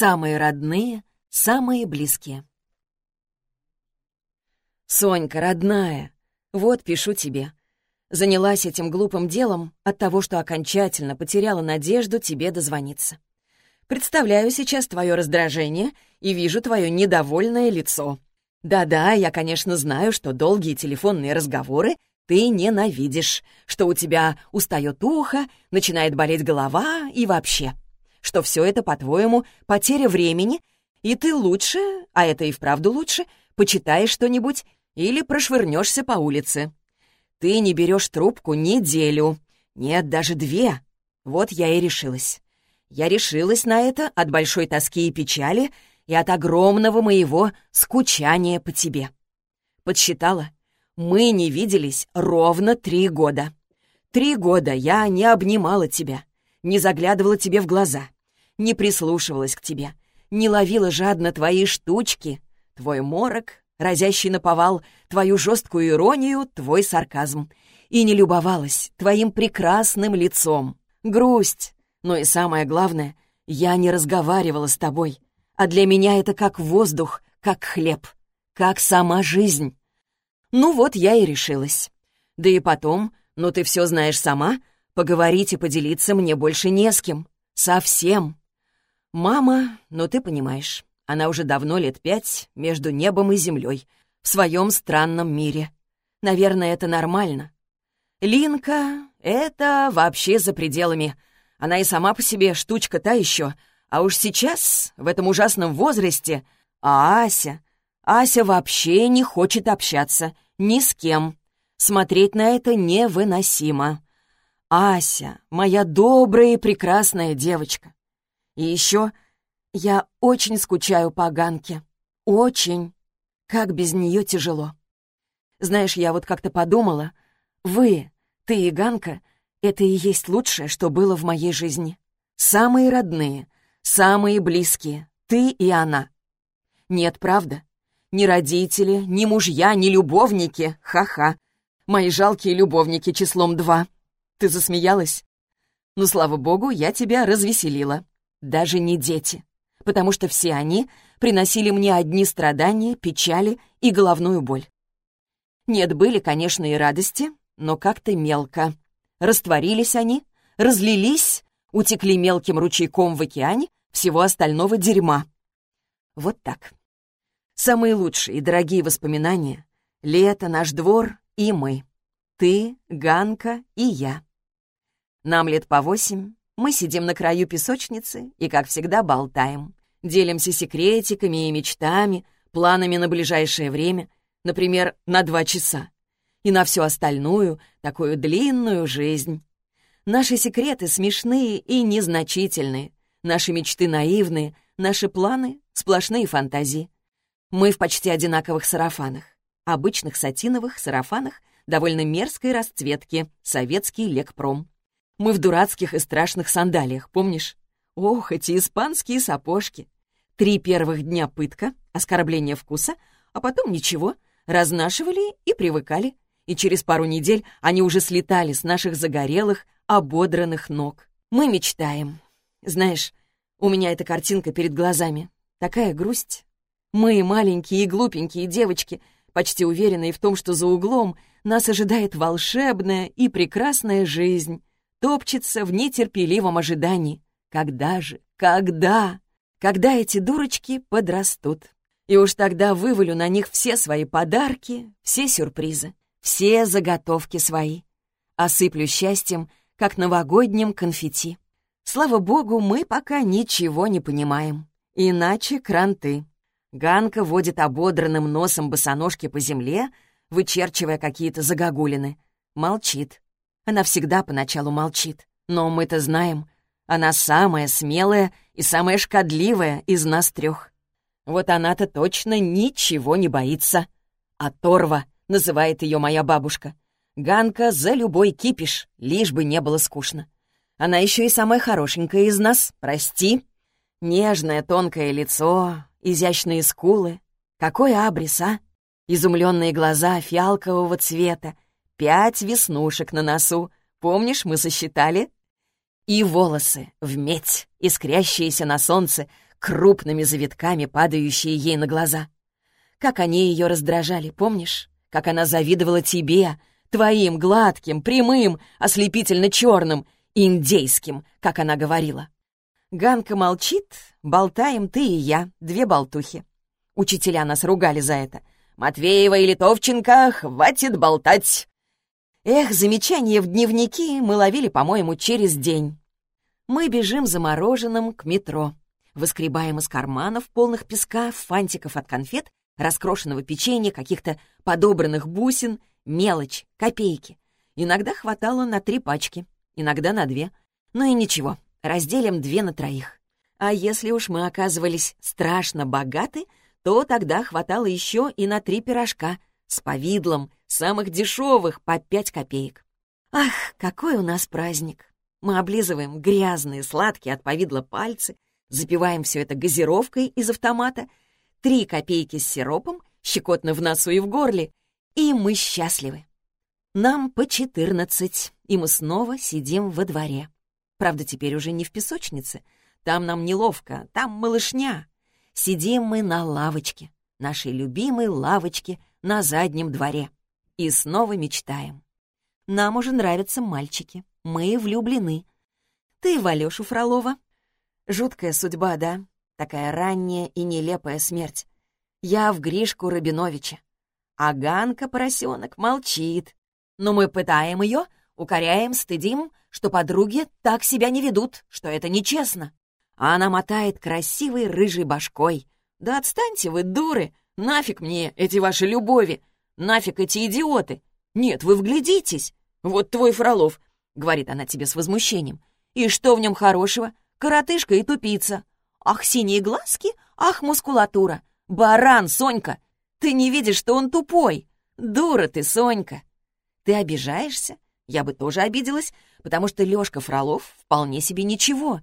Самые родные, самые близкие. Сонька, родная, вот пишу тебе. Занялась этим глупым делом от того, что окончательно потеряла надежду тебе дозвониться. Представляю сейчас твое раздражение и вижу твое недовольное лицо. Да-да, я, конечно, знаю, что долгие телефонные разговоры ты ненавидишь, что у тебя устает ухо, начинает болеть голова и вообще, что все это, по-твоему, потеря времени, и ты лучше, а это и вправду лучше, почитаешь что-нибудь или прошвырнешься по улице. Ты не берешь трубку неделю, нет, даже две. Вот я и решилась. Я решилась на это от большой тоски и печали и от огромного моего скучания по тебе. Подсчитала, мы не виделись ровно три года. Три года я не обнимала тебя, не заглядывала тебе в глаза, не прислушивалась к тебе, не ловила жадно твои штучки, твой морок, разящий наповал, твою жесткую иронию, твой сарказм, и не любовалась твоим прекрасным лицом. Грусть, но и самое главное, я не разговаривала с тобой, а для меня это как воздух, как хлеб, как сама жизнь. Ну вот я и решилась. Да и потом, ну ты все знаешь сама, поговорить и поделиться мне больше не с кем. Совсем. Мама, ну ты понимаешь, она уже давно лет пять между небом и землей, в своем странном мире. Наверное, это нормально. Линка — это вообще за пределами — она и сама по себе штучка та еще. А уж сейчас, в этом ужасном возрасте, а Ася... Ася вообще не хочет общаться ни с кем. Смотреть на это невыносимо. Ася, моя добрая и прекрасная девочка. И еще я очень скучаю по Ганке. Очень. Как без нее тяжело. Знаешь, я вот как-то подумала, вы, ты и Ганка, это и есть лучшее, что было в моей жизни. Самые родные, самые близкие, ты и она. Нет, правда? Ни родители, ни мужья, ни любовники, ха-ха. Мои жалкие любовники числом два. Ты засмеялась? Ну, слава богу, я тебя развеселила. Даже не дети. Потому что все они приносили мне одни страдания, печали и головную боль. Нет, были, конечно, и радости, но как-то мелко. Растворились они, разлились, утекли мелким ручейком в океане всего остального дерьма. Вот так. Самые лучшие и дорогие воспоминания — лето, наш двор и мы. Ты, Ганка и я. Нам лет по восемь, мы сидим на краю песочницы и, как всегда, болтаем. Делимся секретиками и мечтами, планами на ближайшее время, например, на два часа и на всю остальную, такую длинную жизнь. Наши секреты смешные и незначительные, наши мечты наивные, наши планы — сплошные фантазии. Мы в почти одинаковых сарафанах, обычных сатиновых сарафанах довольно мерзкой расцветки, советский лекпром. Мы в дурацких и страшных сандалиях, помнишь? Ох, эти испанские сапожки. Три первых дня пытка, оскорбление вкуса, а потом ничего, разнашивали и привыкали и через пару недель они уже слетали с наших загорелых, ободранных ног. Мы мечтаем. Знаешь, у меня эта картинка перед глазами. Такая грусть. Мы, маленькие и глупенькие девочки, почти уверенные в том, что за углом нас ожидает волшебная и прекрасная жизнь, топчется в нетерпеливом ожидании. Когда же? Когда? Когда эти дурочки подрастут? И уж тогда вывалю на них все свои подарки, все сюрпризы все заготовки свои. Осыплю счастьем, как новогодним конфетти. Слава богу, мы пока ничего не понимаем. Иначе кранты. Ганка водит ободранным носом босоножки по земле, вычерчивая какие-то загогулины. Молчит. Она всегда поначалу молчит. Но мы-то знаем, она самая смелая и самая шкодливая из нас трех. Вот она-то точно ничего не боится. Оторва — называет ее моя бабушка. Ганка за любой кипиш, лишь бы не было скучно. Она еще и самая хорошенькая из нас, прости. Нежное тонкое лицо, изящные скулы. Какой абрис, а? Изумленные глаза фиалкового цвета, пять веснушек на носу. Помнишь, мы сосчитали? И волосы в медь, искрящиеся на солнце, крупными завитками, падающие ей на глаза. Как они ее раздражали, помнишь? Как она завидовала тебе, твоим гладким, прямым, ослепительно черным, индейским, как она говорила. Ганка молчит, болтаем ты и я, две болтухи. Учителя нас ругали за это. «Матвеева и Литовченко, хватит болтать!» Эх, замечания в дневники мы ловили, по-моему, через день. Мы бежим замороженным к метро. Выскребаем из карманов, полных песка, фантиков от конфет, раскрошенного печенья, каких-то подобранных бусин, мелочь, копейки. Иногда хватало на три пачки, иногда на две. Ну и ничего, разделим две на троих. А если уж мы оказывались страшно богаты, то тогда хватало еще и на три пирожка с повидлом, самых дешевых, по пять копеек. Ах, какой у нас праздник! Мы облизываем грязные, сладкие от повидла пальцы, запиваем все это газировкой из автомата, три копейки с сиропом, щекотно в носу и в горле, и мы счастливы. Нам по четырнадцать, и мы снова сидим во дворе. Правда, теперь уже не в песочнице. Там нам неловко, там малышня. Сидим мы на лавочке, нашей любимой лавочке на заднем дворе. И снова мечтаем. Нам уже нравятся мальчики. Мы влюблены. Ты в Алёшу Фролова. Жуткая судьба, да? Такая ранняя и нелепая смерть. Я в Гришку Рабиновича. А Ганка, поросенок, молчит. Но мы пытаем ее, укоряем, стыдим, что подруги так себя не ведут, что это нечестно. А она мотает красивой рыжей башкой. Да отстаньте вы, дуры! Нафиг мне эти ваши любови! Нафиг эти идиоты! Нет, вы вглядитесь! Вот твой Фролов, — говорит она тебе с возмущением. И что в нем хорошего? Коротышка и тупица. Ах, синие глазки, ах, мускулатура. Баран, Сонька! Ты не видишь, что он тупой? Дура ты, Сонька! Ты обижаешься? Я бы тоже обиделась, потому что Лёшка Фролов вполне себе ничего.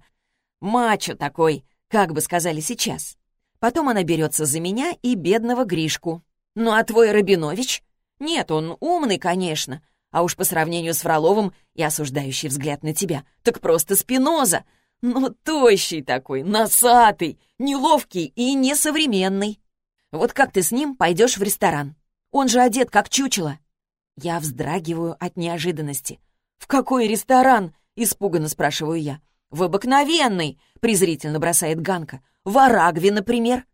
Мачо такой, как бы сказали сейчас. Потом она берется за меня и бедного Гришку. Ну а твой Рабинович? Нет, он умный, конечно, а уж по сравнению с Фроловым и осуждающий взгляд на тебя, так просто спиноза. Ну, тощий такой, носатый, неловкий и несовременный. Вот как ты с ним пойдешь в ресторан? Он же одет как чучело. Я вздрагиваю от неожиданности. «В какой ресторан?» — испуганно спрашиваю я. «В обыкновенный!» — презрительно бросает Ганка. «В Арагве, например!»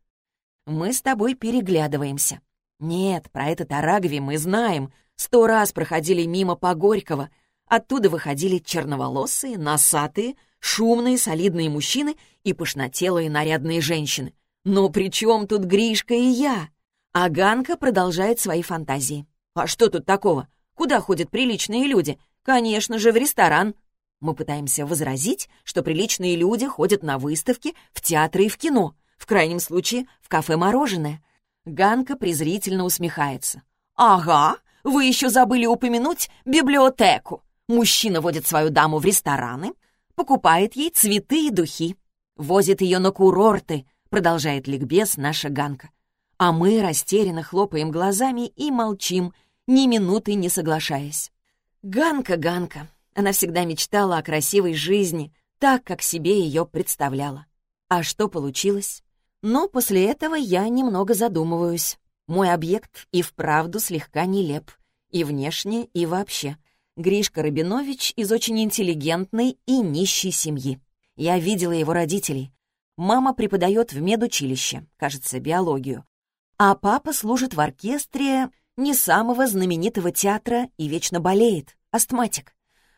Мы с тобой переглядываемся. Нет, про этот Арагви мы знаем. Сто раз проходили мимо по Горького. Оттуда выходили черноволосые, носатые, шумные, солидные мужчины и пышнотелые нарядные женщины. Но при чем тут Гришка и я? А Ганка продолжает свои фантазии. А что тут такого? Куда ходят приличные люди? Конечно же, в ресторан. Мы пытаемся возразить, что приличные люди ходят на выставки, в театры и в кино. В крайнем случае, в кафе-мороженое. Ганка презрительно усмехается. «Ага, вы еще забыли упомянуть библиотеку. Мужчина водит свою даму в рестораны, покупает ей цветы и духи, возит ее на курорты, продолжает ликбез наша Ганка. А мы растерянно хлопаем глазами и молчим, ни минуты не соглашаясь. Ганка, Ганка, она всегда мечтала о красивой жизни, так, как себе ее представляла. А что получилось? Но после этого я немного задумываюсь. Мой объект и вправду слегка нелеп. И внешне, и вообще. Гришка Рабинович из очень интеллигентной и нищей семьи. Я видела его родителей. Мама преподает в медучилище, кажется, биологию. А папа служит в оркестре не самого знаменитого театра и вечно болеет, астматик.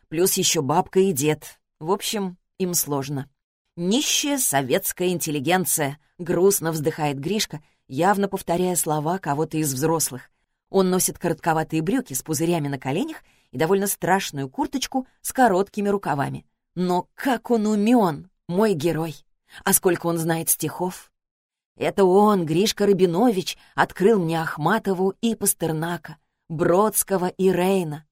Плюс еще бабка и дед. В общем, им сложно. «Нищая советская интеллигенция», — грустно вздыхает Гришка, явно повторяя слова кого-то из взрослых. Он носит коротковатые брюки с пузырями на коленях и довольно страшную курточку с короткими рукавами. Но как он умен, мой герой! А сколько он знает стихов! Это он, Гришка Рабинович, открыл мне Ахматову и Пастернака, Бродского и Рейна.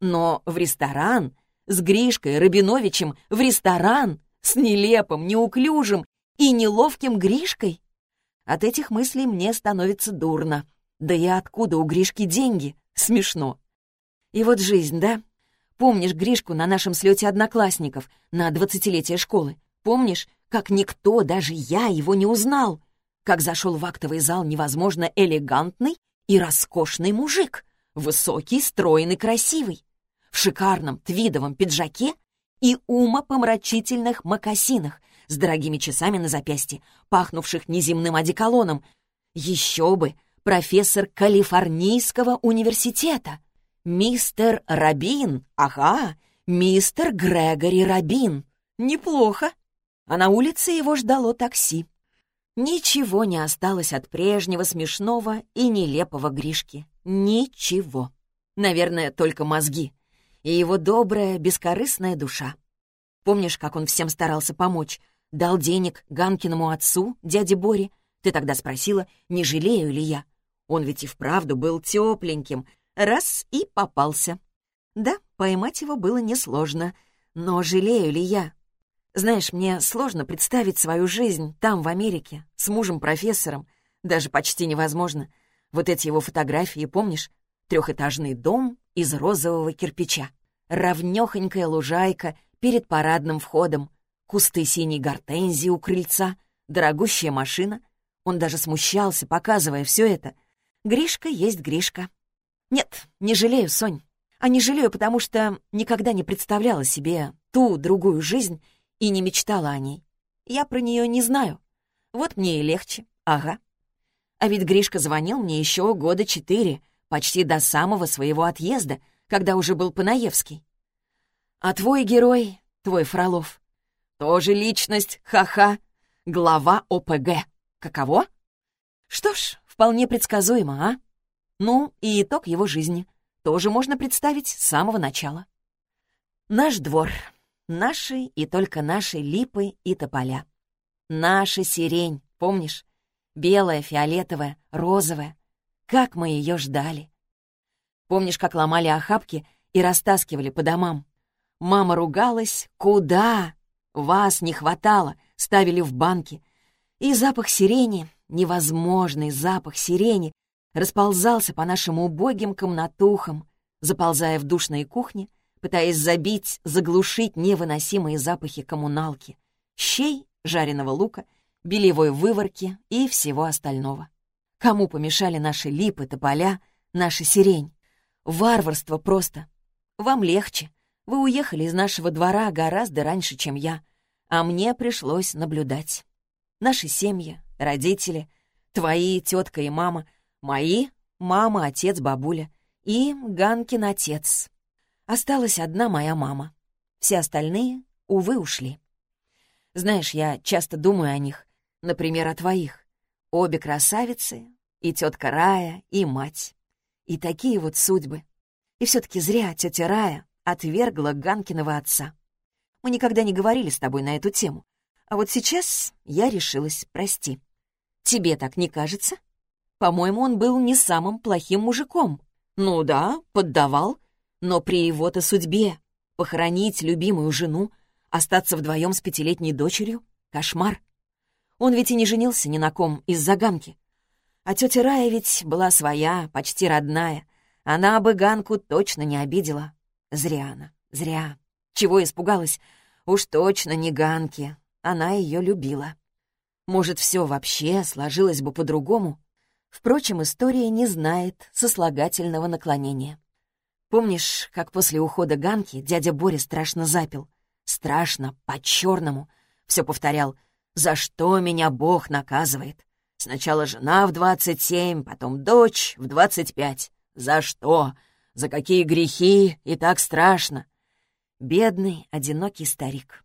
Но в ресторан с Гришкой Рабиновичем в ресторан с нелепым, неуклюжим и неловким Гришкой? От этих мыслей мне становится дурно. Да и откуда у Гришки деньги? Смешно. И вот жизнь, да? Помнишь Гришку на нашем слете одноклассников на двадцатилетие школы? Помнишь, как никто, даже я, его не узнал. Как зашел в актовый зал невозможно элегантный и роскошный мужик. Высокий, стройный, красивый. В шикарном твидовом пиджаке и умопомрачительных мокасинах с дорогими часами на запястье, пахнувших неземным одеколоном. Еще бы, профессор Калифорнийского университета. Мистер Рабин, ага, мистер Грегори Рабин. Неплохо. А на улице его ждало такси. Ничего не осталось от прежнего смешного и нелепого Гришки. Ничего. Наверное, только мозги. И его добрая, бескорыстная душа. Помнишь, как он всем старался помочь? Дал денег Ганкиному отцу, дяде Боре. Ты тогда спросила, не жалею ли я. Он ведь и вправду был тепленьким, Раз и попался. Да, поймать его было несложно. Но жалею ли я? Знаешь, мне сложно представить свою жизнь там, в Америке, с мужем-профессором. Даже почти невозможно. Вот эти его фотографии, помнишь? Трехэтажный дом из розового кирпича. Равнёхонькая лужайка перед парадным входом. Кусты синей гортензии у крыльца. Дорогущая машина. Он даже смущался, показывая все это. Гришка есть Гришка. Нет, не жалею, Сонь. А не жалею, потому что никогда не представляла себе ту другую жизнь и не мечтала о ней. Я про нее не знаю. Вот мне и легче. Ага. А ведь Гришка звонил мне еще года четыре, почти до самого своего отъезда, когда уже был Панаевский. А твой герой, твой Фролов, тоже личность, ха-ха, глава ОПГ. Каково? Что ж, вполне предсказуемо, а? Ну, и итог его жизни. Тоже можно представить с самого начала. Наш двор. Наши и только наши липы и тополя. Наша сирень, помнишь? Белая, фиолетовая, розовая. Как мы ее ждали. Помнишь, как ломали охапки и растаскивали по домам? Мама ругалась. «Куда? Вас не хватало!» Ставили в банки. И запах сирени, невозможный запах сирени, расползался по нашим убогим комнатухам, заползая в душные кухни, пытаясь забить, заглушить невыносимые запахи коммуналки, щей, жареного лука, белевой выворки и всего остального. Кому помешали наши липы, тополя, наша сирень? Варварство просто. Вам легче. Вы уехали из нашего двора гораздо раньше, чем я, а мне пришлось наблюдать. Наши семьи, родители, твои тетка и мама Мои — мама, отец, бабуля. И Ганкин отец. Осталась одна моя мама. Все остальные, увы, ушли. Знаешь, я часто думаю о них. Например, о твоих. Обе красавицы, и тетка Рая, и мать. И такие вот судьбы. И все-таки зря тетя Рая отвергла Ганкиного отца. Мы никогда не говорили с тобой на эту тему. А вот сейчас я решилась, прости. Тебе так не кажется? По-моему, он был не самым плохим мужиком. Ну да, поддавал. Но при его-то судьбе похоронить любимую жену, остаться вдвоем с пятилетней дочерью — кошмар. Он ведь и не женился ни на ком из-за Ганки. А тетя Рая ведь была своя, почти родная. Она бы Ганку точно не обидела. Зря она, зря. Чего испугалась? Уж точно не Ганки. Она ее любила. Может, все вообще сложилось бы по-другому, Впрочем, история не знает сослагательного наклонения. Помнишь, как после ухода Ганки дядя Боря страшно запил? Страшно, по-черному. Все повторял «За что меня Бог наказывает?» Сначала жена в двадцать семь, потом дочь в двадцать пять. За что? За какие грехи? И так страшно. Бедный, одинокий старик.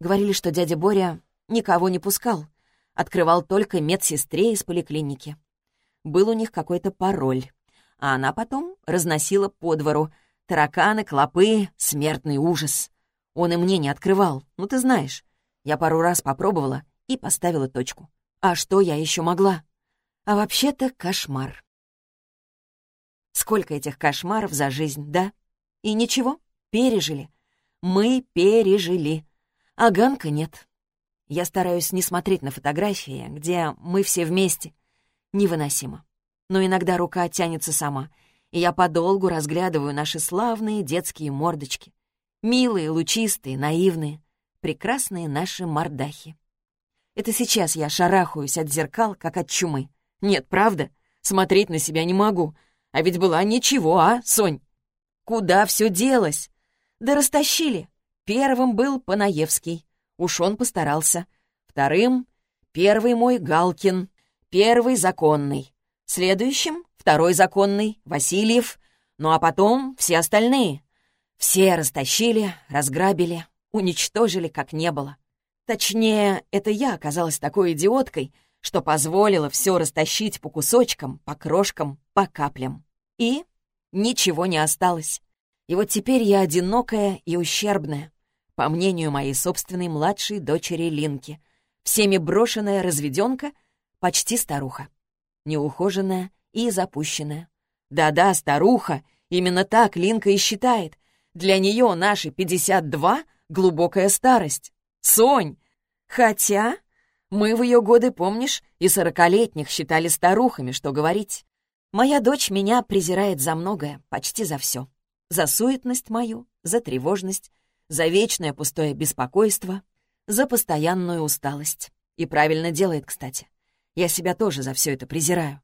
Говорили, что дядя Боря никого не пускал. Открывал только медсестре из поликлиники был у них какой-то пароль. А она потом разносила по двору. Тараканы, клопы, смертный ужас. Он и мне не открывал, ну ты знаешь. Я пару раз попробовала и поставила точку. А что я еще могла? А вообще-то кошмар. Сколько этих кошмаров за жизнь, да? И ничего, пережили. Мы пережили. А Ганка нет. Я стараюсь не смотреть на фотографии, где мы все вместе — невыносимо. Но иногда рука тянется сама, и я подолгу разглядываю наши славные детские мордочки. Милые, лучистые, наивные. прекрасные наши мордахи. Это сейчас я шарахаюсь от зеркал, как от чумы. Нет, правда? Смотреть на себя не могу. А ведь была ничего, а, Сонь? Куда все делось? Да растащили. Первым был Панаевский. Уж он постарался. Вторым — первый мой Галкин. Первый законный. Следующим — второй законный, Васильев. Ну а потом все остальные. Все растащили, разграбили, уничтожили, как не было. Точнее, это я оказалась такой идиоткой, что позволила все растащить по кусочкам, по крошкам, по каплям. И ничего не осталось. И вот теперь я одинокая и ущербная, по мнению моей собственной младшей дочери Линки. Всеми брошенная разведенка, почти старуха. Неухоженная и запущенная. Да-да, старуха, именно так Линка и считает. Для нее наши 52 — глубокая старость. Сонь! Хотя мы в ее годы, помнишь, и сорокалетних считали старухами, что говорить. Моя дочь меня презирает за многое, почти за все. За суетность мою, за тревожность, за вечное пустое беспокойство, за постоянную усталость. И правильно делает, кстати. Я себя тоже за все это презираю.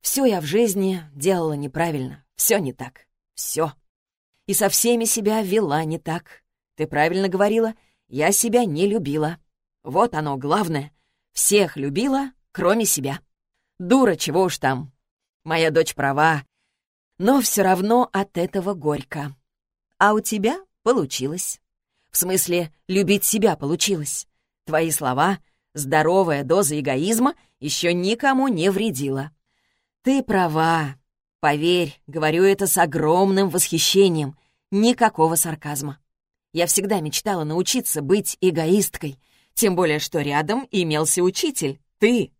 Все я в жизни делала неправильно, все не так, все. И со всеми себя вела не так. Ты правильно говорила, я себя не любила. Вот оно главное. Всех любила, кроме себя. Дура, чего уж там. Моя дочь права. Но все равно от этого горько. А у тебя получилось. В смысле, любить себя получилось. Твои слова, здоровая доза эгоизма еще никому не вредила. Ты права. Поверь, говорю это с огромным восхищением. Никакого сарказма. Я всегда мечтала научиться быть эгоисткой, тем более, что рядом имелся учитель, ты.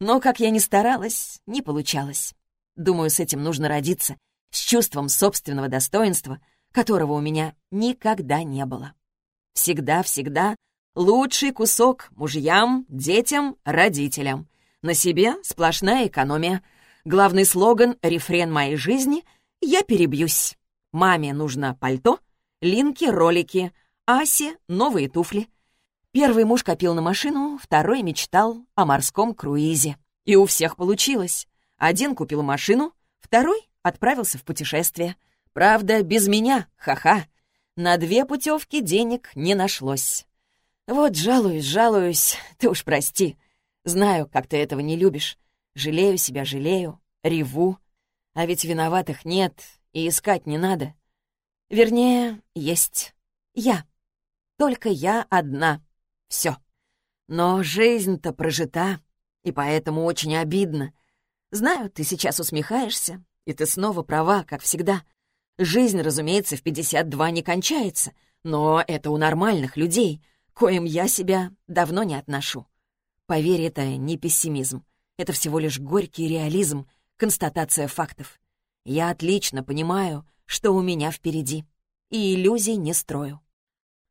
Но, как я ни старалась, не получалось. Думаю, с этим нужно родиться, с чувством собственного достоинства, которого у меня никогда не было. Всегда-всегда лучший кусок мужьям, детям, родителям. На себе сплошная экономия. Главный слоган, рефрен моей жизни — «Я перебьюсь». Маме нужно пальто, Линке — ролики, Асе — новые туфли — Первый муж копил на машину, второй мечтал о морском круизе. И у всех получилось. Один купил машину, второй отправился в путешествие. Правда, без меня, ха-ха. На две путевки денег не нашлось. Вот жалуюсь, жалуюсь, ты уж прости. Знаю, как ты этого не любишь. Жалею себя, жалею, реву. А ведь виноватых нет и искать не надо. Вернее, есть я. Только я одна. Все. Но жизнь-то прожита, и поэтому очень обидно. Знаю, ты сейчас усмехаешься, и ты снова права, как всегда. Жизнь, разумеется, в 52 не кончается, но это у нормальных людей, коим я себя давно не отношу. Поверь, это не пессимизм. Это всего лишь горький реализм, констатация фактов. Я отлично понимаю, что у меня впереди, и иллюзий не строю.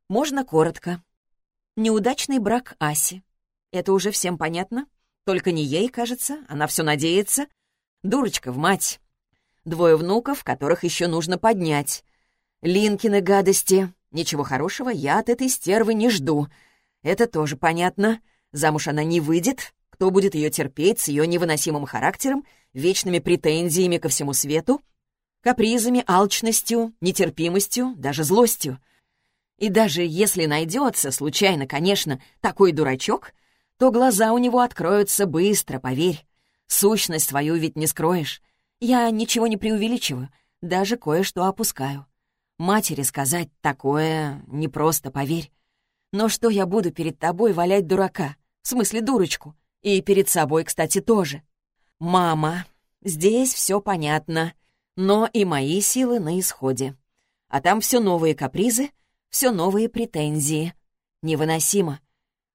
Можно коротко, Неудачный брак Аси. Это уже всем понятно? Только не ей, кажется, она все надеется. Дурочка в мать. Двое внуков, которых еще нужно поднять. Линкины гадости. Ничего хорошего я от этой стервы не жду. Это тоже понятно. Замуж она не выйдет. Кто будет ее терпеть с ее невыносимым характером, вечными претензиями ко всему свету, капризами, алчностью, нетерпимостью, даже злостью? И даже если найдется, случайно, конечно, такой дурачок, то глаза у него откроются быстро, поверь. Сущность свою ведь не скроешь. Я ничего не преувеличиваю, даже кое-что опускаю. Матери сказать такое непросто, поверь. Но что я буду перед тобой валять дурака? В смысле дурочку. И перед собой, кстати, тоже. Мама, здесь все понятно, но и мои силы на исходе. А там все новые капризы — все новые претензии. Невыносимо.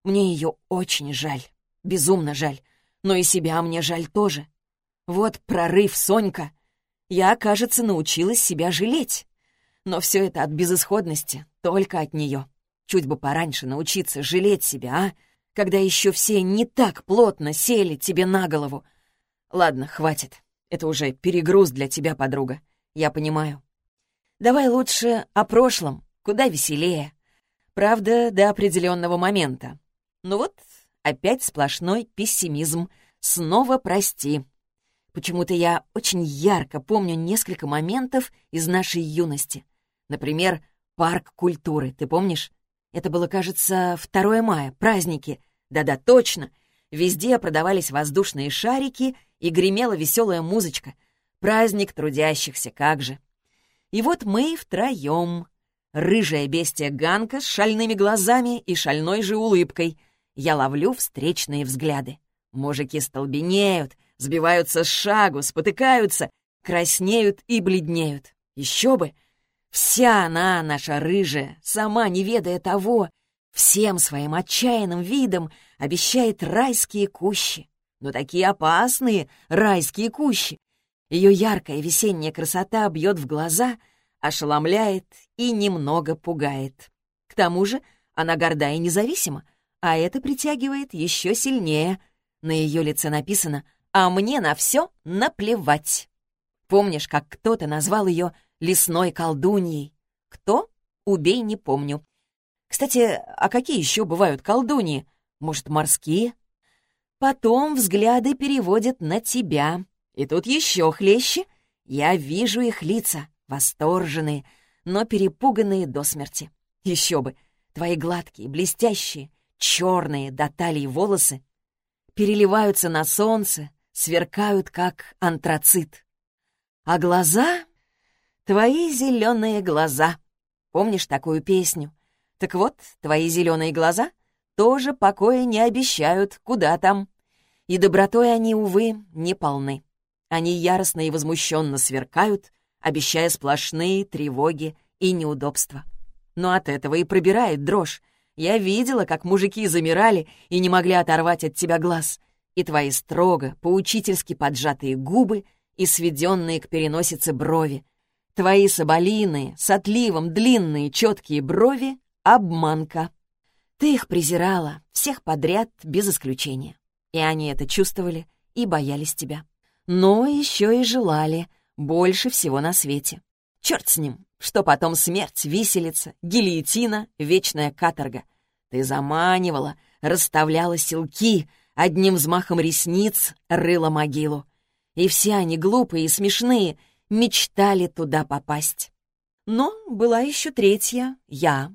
Мне ее очень жаль, безумно жаль, но и себя мне жаль тоже. Вот прорыв, Сонька. Я, кажется, научилась себя жалеть. Но все это от безысходности, только от нее. Чуть бы пораньше научиться жалеть себя, а? Когда еще все не так плотно сели тебе на голову. Ладно, хватит. Это уже перегруз для тебя, подруга. Я понимаю. Давай лучше о прошлом, Куда веселее. Правда, до определенного момента. Ну вот, опять сплошной пессимизм. Снова прости. Почему-то я очень ярко помню несколько моментов из нашей юности. Например, парк культуры, ты помнишь? Это было, кажется, 2 мая, праздники. Да-да, точно. Везде продавались воздушные шарики и гремела веселая музычка. Праздник трудящихся, как же. И вот мы втроем. Рыжая бестия Ганка с шальными глазами и шальной же улыбкой. Я ловлю встречные взгляды. Мужики столбенеют, сбиваются с шагу, спотыкаются, краснеют и бледнеют. Еще бы! Вся она, наша рыжая, сама не ведая того, всем своим отчаянным видом обещает райские кущи. Но такие опасные райские кущи. Ее яркая весенняя красота бьет в глаза, ошеломляет и немного пугает. К тому же она горда и независима, а это притягивает еще сильнее. На ее лице написано «А мне на все наплевать». Помнишь, как кто-то назвал ее лесной колдуньей. Кто? Убей, не помню. Кстати, а какие еще бывают колдуньи? Может, морские? Потом взгляды переводят на тебя. И тут еще хлеще. Я вижу их лица, восторженные, но перепуганные до смерти. Еще бы, твои гладкие, блестящие, черные до талии волосы переливаются на солнце, сверкают, как антрацит. А глаза «Твои зеленые глаза». Помнишь такую песню? Так вот, твои зеленые глаза тоже покоя не обещают, куда там. И добротой они, увы, не полны. Они яростно и возмущенно сверкают, обещая сплошные тревоги и неудобства. Но от этого и пробирает дрожь. Я видела, как мужики замирали и не могли оторвать от тебя глаз. И твои строго, поучительски поджатые губы и сведенные к переносице брови, Твои соболиные, с отливом длинные четкие брови — обманка. Ты их презирала, всех подряд, без исключения. И они это чувствовали и боялись тебя. Но еще и желали, больше всего на свете. Черт с ним, что потом смерть, виселица, гильотина, вечная каторга. Ты заманивала, расставляла силки, одним взмахом ресниц рыла могилу. И все они глупые и смешные — мечтали туда попасть. Но была еще третья — я.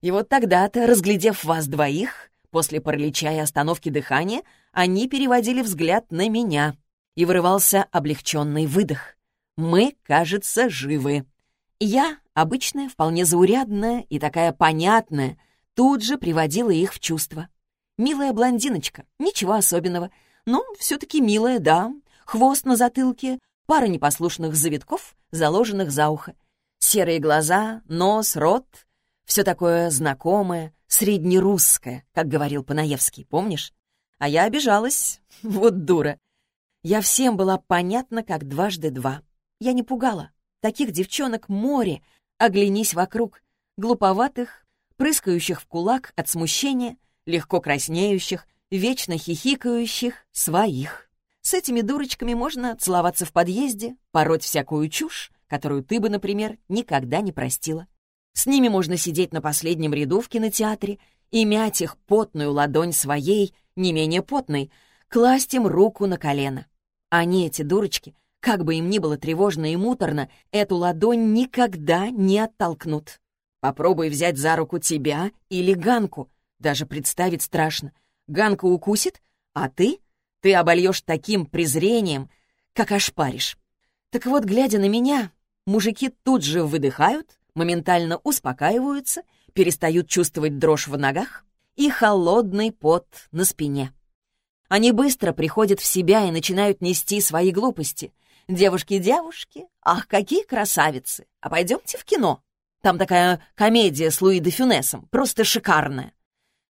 И вот тогда-то, разглядев вас двоих, после паралича и остановки дыхания, они переводили взгляд на меня, и вырывался облегченный выдох. Мы, кажется, живы. Я, обычная, вполне заурядная и такая понятная, тут же приводила их в чувство. Милая блондиночка, ничего особенного, но все-таки милая, да, хвост на затылке, пара непослушных завитков, заложенных за ухо, серые глаза, нос, рот — все такое знакомое, среднерусское, как говорил Панаевский, помнишь? А я обижалась, вот дура. Я всем была понятна, как дважды два. Я не пугала. Таких девчонок море. Оглянись вокруг. Глуповатых, прыскающих в кулак от смущения, легко краснеющих, вечно хихикающих своих. С этими дурочками можно целоваться в подъезде, пороть всякую чушь, которую ты бы, например, никогда не простила. С ними можно сидеть на последнем ряду в кинотеатре и мять их потную ладонь своей, не менее потной, класть им руку на колено. Они, эти дурочки, как бы им ни было тревожно и муторно, эту ладонь никогда не оттолкнут. Попробуй взять за руку тебя или Ганку. Даже представить страшно. Ганка укусит, а ты ты обольешь таким презрением, как ошпаришь. Так вот, глядя на меня, мужики тут же выдыхают, моментально успокаиваются, перестают чувствовать дрожь в ногах и холодный пот на спине. Они быстро приходят в себя и начинают нести свои глупости. «Девушки-девушки, ах, какие красавицы! А пойдемте в кино. Там такая комедия с Луи де Фюнесом, просто шикарная.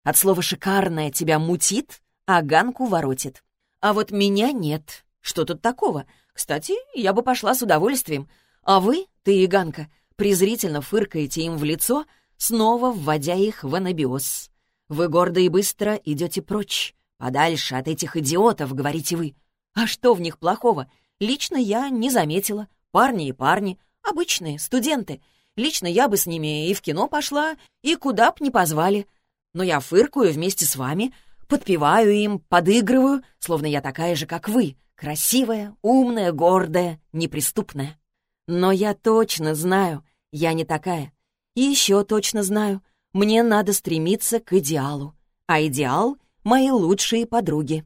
От слова «шикарная» тебя мутит, а Ганку воротит. А вот меня нет. Что тут такого? Кстати, я бы пошла с удовольствием. А вы, ты и Ганка, презрительно фыркаете им в лицо, снова вводя их в анабиоз. Вы гордо и быстро идете прочь. Подальше от этих идиотов, говорите вы. А что в них плохого? Лично я не заметила. Парни и парни, обычные, студенты. Лично я бы с ними и в кино пошла, и куда б не позвали. Но я фыркаю вместе с вами, подпеваю им, подыгрываю, словно я такая же, как вы, красивая, умная, гордая, неприступная. Но я точно знаю, я не такая. И еще точно знаю, мне надо стремиться к идеалу. А идеал — мои лучшие подруги.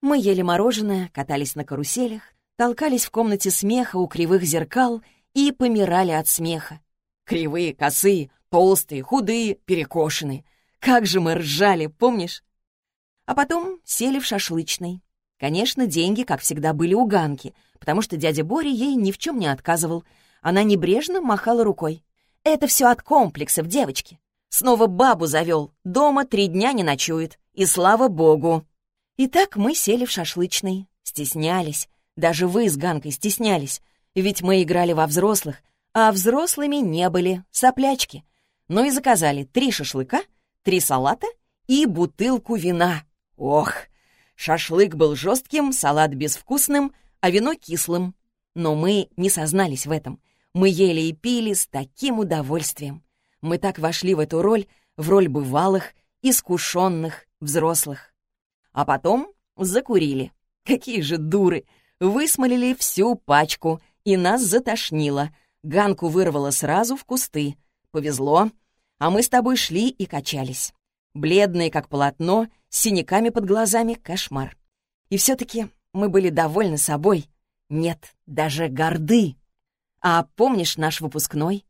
Мы ели мороженое, катались на каруселях, толкались в комнате смеха у кривых зеркал и помирали от смеха. Кривые, косые, толстые, худые, перекошенные. Как же мы ржали, помнишь? А потом сели в шашлычной. Конечно, деньги, как всегда, были у Ганки, потому что дядя Боря ей ни в чем не отказывал. Она небрежно махала рукой. «Это все от комплексов, девочки. Снова бабу завел, дома три дня не ночует, и слава богу!» Итак, мы сели в шашлычной, стеснялись. Даже вы с Ганкой стеснялись, ведь мы играли во взрослых, а взрослыми не были, соплячки. Ну и заказали три шашлыка, три салата и бутылку вина. Ох, шашлык был жестким, салат безвкусным, а вино кислым. Но мы не сознались в этом. Мы ели и пили с таким удовольствием. Мы так вошли в эту роль, в роль бывалых, искушенных взрослых. А потом закурили. Какие же дуры! Высмолили всю пачку, и нас затошнило. Ганку вырвало сразу в кусты. Повезло. А мы с тобой шли и качались. Бледные, как полотно, с синяками под глазами — кошмар. И все-таки мы были довольны собой. Нет, даже горды. А помнишь наш выпускной?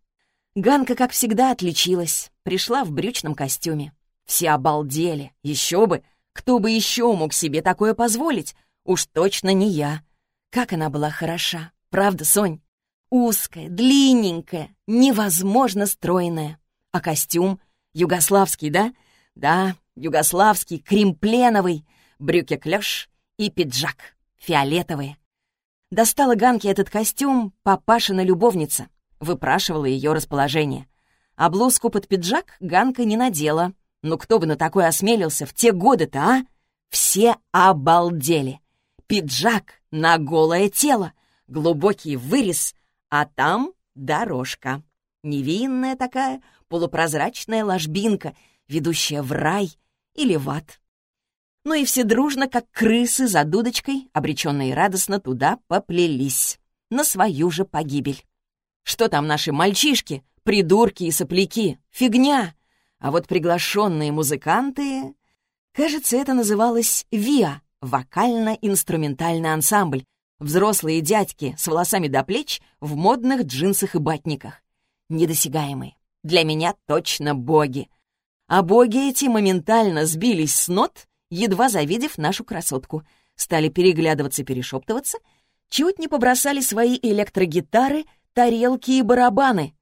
Ганка, как всегда, отличилась. Пришла в брючном костюме. Все обалдели. Еще бы! Кто бы еще мог себе такое позволить? Уж точно не я. Как она была хороша. Правда, Сонь? Узкая, длинненькая, невозможно стройная. А костюм? Югославский, да? Да, югославский, кремпленовый, брюки-клёш и пиджак, фиолетовые. Достала Ганке этот костюм папашина любовница, выпрашивала ее расположение. А блузку под пиджак Ганка не надела. Ну кто бы на такое осмелился в те годы-то, а? Все обалдели. Пиджак на голое тело, глубокий вырез, а там дорожка. Невинная такая, полупрозрачная ложбинка, ведущая в рай или в ад. Ну и все дружно, как крысы за дудочкой, обреченные радостно туда поплелись. На свою же погибель. Что там наши мальчишки, придурки и сопляки? Фигня! А вот приглашенные музыканты... Кажется, это называлось «ВИА» — вокально-инструментальный ансамбль. Взрослые дядьки с волосами до плеч в модных джинсах и батниках. Недосягаемые. Для меня точно боги. А боги эти моментально сбились с нот, едва завидев нашу красотку. Стали переглядываться, перешептываться, чуть не побросали свои электрогитары, тарелки и барабаны.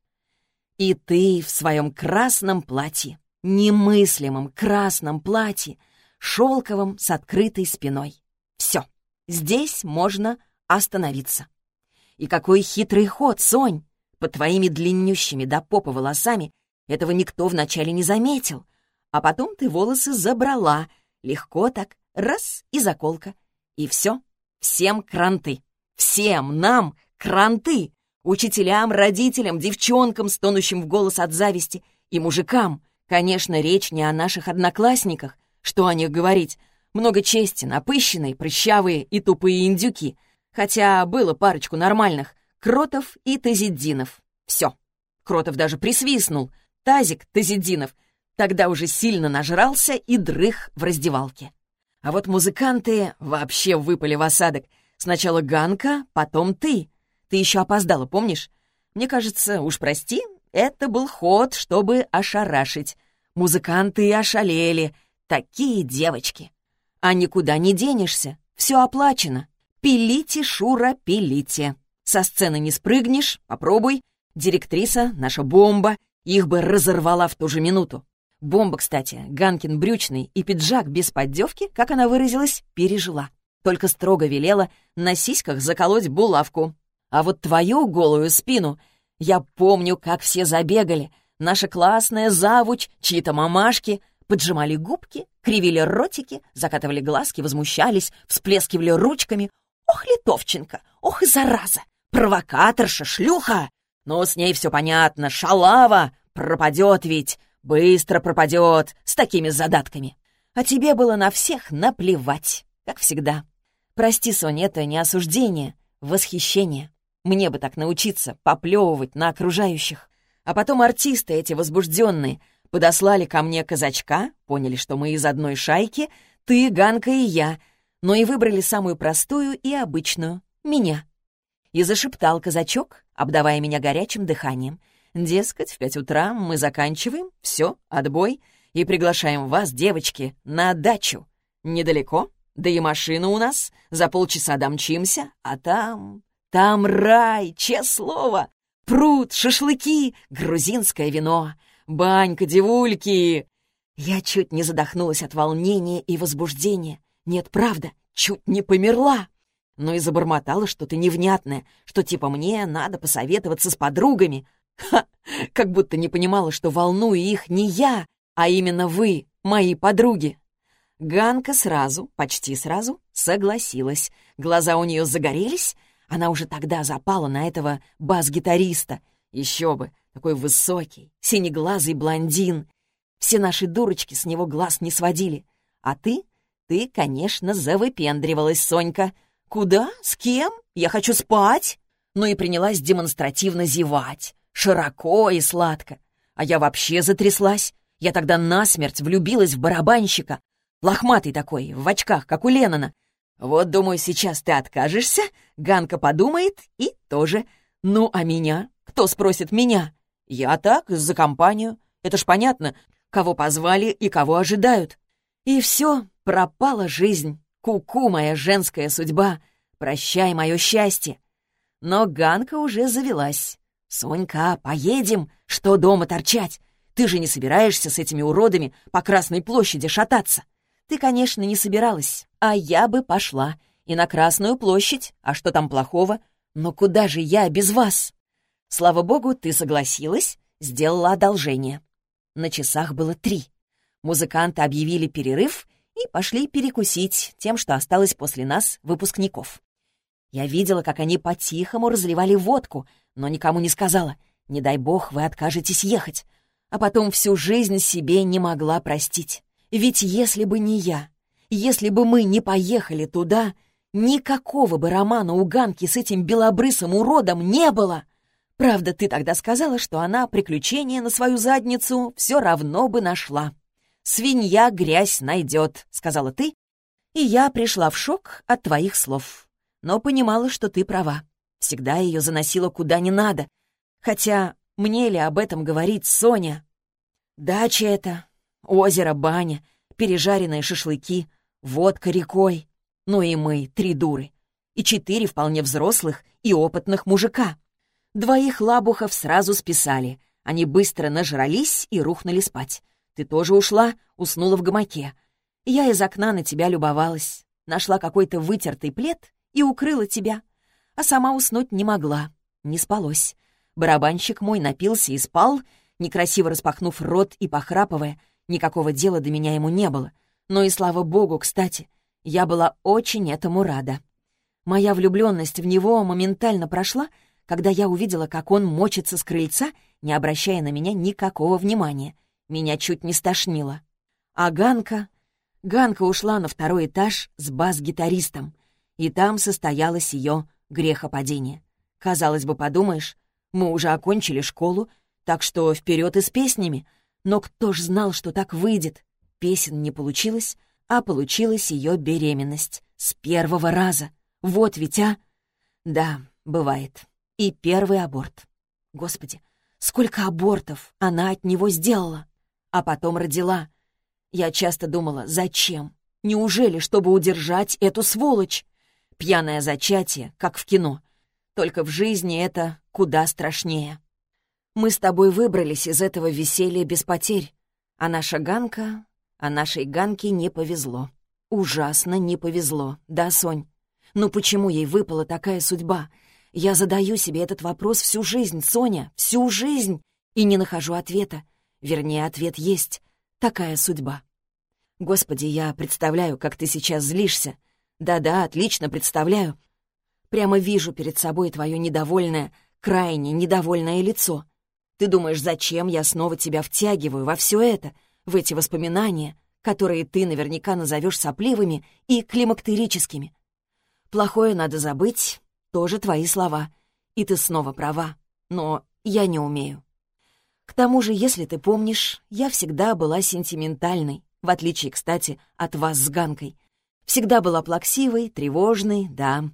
И ты в своем красном платье, немыслимом красном платье, шелковом с открытой спиной. Все, здесь можно остановиться. И какой хитрый ход, Сонь! Под твоими длиннющими до попы волосами этого никто вначале не заметил. А потом ты волосы забрала. Легко так, раз и заколка. И все. Всем кранты. Всем нам кранты. Учителям, родителям, девчонкам, стонущим в голос от зависти, и мужикам. Конечно, речь не о наших одноклассниках. Что о них говорить? Много чести, напыщенные, прыщавые и тупые индюки. Хотя было парочку нормальных. Кротов и Тазиддинов. Все. Кротов даже присвистнул — Тазик Тазидинов тогда уже сильно нажрался и дрых в раздевалке. А вот музыканты вообще выпали в осадок. Сначала Ганка, потом ты. Ты еще опоздала, помнишь? Мне кажется, уж прости, это был ход, чтобы ошарашить. Музыканты ошалели. Такие девочки. А никуда не денешься. Все оплачено. Пилите, Шура, пилите. Со сцены не спрыгнешь, попробуй. Директриса — наша бомба. Их бы разорвала в ту же минуту. Бомба, кстати, Ганкин брючный и пиджак без поддевки, как она выразилась, пережила. Только строго велела на сиськах заколоть булавку. А вот твою голую спину я помню, как все забегали. Наша классная завуч, чьи-то мамашки поджимали губки, кривили ротики, закатывали глазки, возмущались, всплескивали ручками. «Ох, Литовченко! Ох, зараза! Провокаторша, шлюха! «Ну, с ней все понятно, шалава! Пропадет ведь! Быстро пропадет, с такими задатками! А тебе было на всех наплевать, как всегда. Прости, Соня, это не осуждение, восхищение. Мне бы так научиться поплевывать на окружающих. А потом артисты эти возбужденные подослали ко мне казачка, поняли, что мы из одной шайки, ты, Ганка и я, но и выбрали самую простую и обычную — меня. И зашептал казачок, обдавая меня горячим дыханием. Дескать, в пять утра мы заканчиваем, все, отбой, и приглашаем вас, девочки, на дачу. Недалеко, да и машина у нас, за полчаса домчимся, а там... Там рай, честное слово! Пруд, шашлыки, грузинское вино, банька, девульки. Я чуть не задохнулась от волнения и возбуждения. Нет, правда, чуть не померла. Но и забормотала что-то невнятное, что типа мне надо посоветоваться с подругами. Ха! Как будто не понимала, что волную их не я, а именно вы, мои подруги. Ганка сразу, почти сразу, согласилась. Глаза у нее загорелись, она уже тогда запала на этого бас-гитариста. Еще бы, такой высокий, синеглазый блондин. Все наши дурочки с него глаз не сводили. А ты? Ты, конечно, завыпендривалась, Сонька. Куда? С кем? Я хочу спать. Ну и принялась демонстративно зевать. Широко и сладко. А я вообще затряслась. Я тогда насмерть влюбилась в барабанщика. Лохматый такой, в очках, как у Леннона. Вот, думаю, сейчас ты откажешься, Ганка подумает и тоже. Ну, а меня? Кто спросит меня? Я так, за компанию. Это ж понятно, кого позвали и кого ожидают. И все, пропала жизнь. Ку-ку, моя женская судьба. Прощай мое счастье. Но Ганка уже завелась. «Сонька, поедем? Что дома торчать? Ты же не собираешься с этими уродами по Красной площади шататься?» Ты, конечно, не собиралась, а я бы пошла. И на Красную площадь, а что там плохого? Но куда же я без вас? Слава богу, ты согласилась, сделала одолжение. На часах было три. Музыканты объявили перерыв и пошли перекусить тем, что осталось после нас, выпускников. Я видела, как они по-тихому разливали водку, но никому не сказала. Не дай бог, вы откажетесь ехать. А потом всю жизнь себе не могла простить. Ведь если бы не я, если бы мы не поехали туда, никакого бы романа у Ганки с этим белобрысым уродом не было. Правда, ты тогда сказала, что она приключения на свою задницу все равно бы нашла. «Свинья грязь найдет», — сказала ты, и я пришла в шок от твоих слов. Но понимала, что ты права. Всегда ее заносила куда не надо. Хотя мне ли об этом говорить Соня? Дача это, Озеро, баня, пережаренные шашлыки, водка рекой. Ну и мы, три дуры. И четыре вполне взрослых и опытных мужика. Двоих лабухов сразу списали. Они быстро нажрались и рухнули спать. Ты тоже ушла, уснула в гамаке. Я из окна на тебя любовалась. Нашла какой-то вытертый плед и укрыла тебя. А сама уснуть не могла. Не спалось. Барабанщик мой напился и спал, некрасиво распахнув рот и похрапывая, Никакого дела до меня ему не было. Но и слава богу, кстати, я была очень этому рада. Моя влюбленность в него моментально прошла, когда я увидела, как он мочится с крыльца, не обращая на меня никакого внимания. Меня чуть не стошнило. А Ганка... Ганка ушла на второй этаж с бас-гитаристом, и там состоялось ее грехопадение. Казалось бы, подумаешь, мы уже окончили школу, так что вперед и с песнями, но кто ж знал, что так выйдет? Песен не получилось, а получилась ее беременность. С первого раза. Вот ведь, а? Да, бывает. И первый аборт. Господи, сколько абортов она от него сделала. А потом родила. Я часто думала, зачем? Неужели, чтобы удержать эту сволочь? Пьяное зачатие, как в кино. Только в жизни это куда страшнее. Мы с тобой выбрались из этого веселья без потерь. А наша Ганка... А нашей Ганке не повезло. Ужасно не повезло, да, Сонь? Ну почему ей выпала такая судьба? Я задаю себе этот вопрос всю жизнь, Соня, всю жизнь, и не нахожу ответа. Вернее, ответ есть. Такая судьба. Господи, я представляю, как ты сейчас злишься. Да-да, отлично представляю. Прямо вижу перед собой твое недовольное, крайне недовольное лицо. Ты думаешь, зачем я снова тебя втягиваю во все это, в эти воспоминания, которые ты наверняка назовешь сопливыми и климактерическими? Плохое надо забыть, тоже твои слова. И ты снова права, но я не умею. К тому же, если ты помнишь, я всегда была сентиментальной, в отличие, кстати, от вас с Ганкой. Всегда была плаксивой, тревожной, да.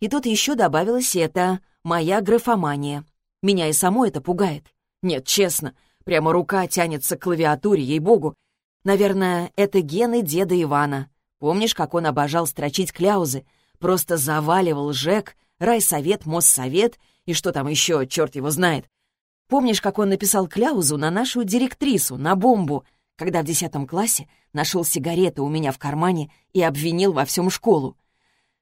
И тут еще добавилось это «моя графомания». Меня и само это пугает. Нет, честно, прямо рука тянется к клавиатуре, ей-богу. Наверное, это гены деда Ивана. Помнишь, как он обожал строчить кляузы? Просто заваливал ЖЭК, райсовет, моссовет и что там еще, черт его знает. Помнишь, как он написал кляузу на нашу директрису, на бомбу, когда в десятом классе нашел сигареты у меня в кармане и обвинил во всем школу?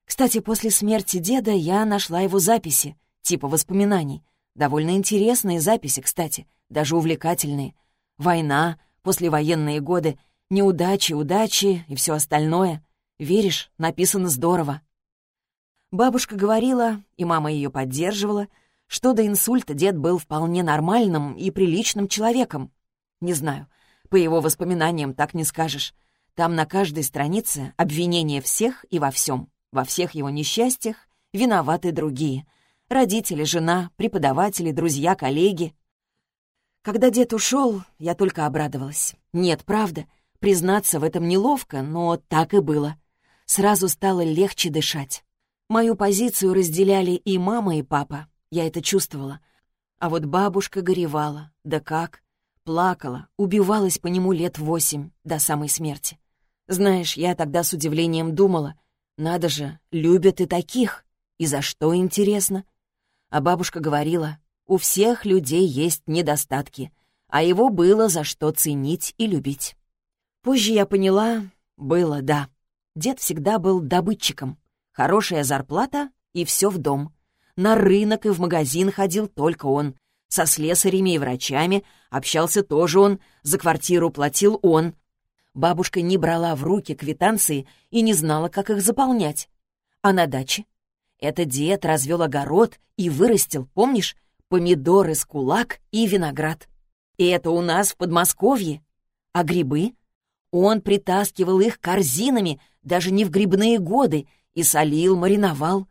Кстати, после смерти деда я нашла его записи, типа воспоминаний. Довольно интересные записи, кстати, даже увлекательные. Война, послевоенные годы, неудачи, удачи и все остальное. Веришь, написано здорово. Бабушка говорила, и мама ее поддерживала, что до инсульта дед был вполне нормальным и приличным человеком. Не знаю, по его воспоминаниям так не скажешь. Там на каждой странице обвинение всех и во всем. Во всех его несчастьях виноваты другие. Родители, жена, преподаватели, друзья, коллеги. Когда дед ушел, я только обрадовалась. Нет, правда, признаться в этом неловко, но так и было. Сразу стало легче дышать. Мою позицию разделяли и мама, и папа. Я это чувствовала. А вот бабушка горевала. Да как? Плакала, убивалась по нему лет восемь, до самой смерти. Знаешь, я тогда с удивлением думала, надо же, любят и таких. И за что, интересно? А бабушка говорила, у всех людей есть недостатки, а его было за что ценить и любить. Позже я поняла, было, да. Дед всегда был добытчиком, Хорошая зарплата и все в дом. На рынок и в магазин ходил только он. Со слесарями и врачами общался тоже он, за квартиру платил он. Бабушка не брала в руки квитанции и не знала, как их заполнять. А на даче? Это дед развел огород и вырастил, помнишь, помидоры с кулак и виноград. И это у нас в Подмосковье. А грибы? Он притаскивал их корзинами, даже не в грибные годы, и солил, мариновал.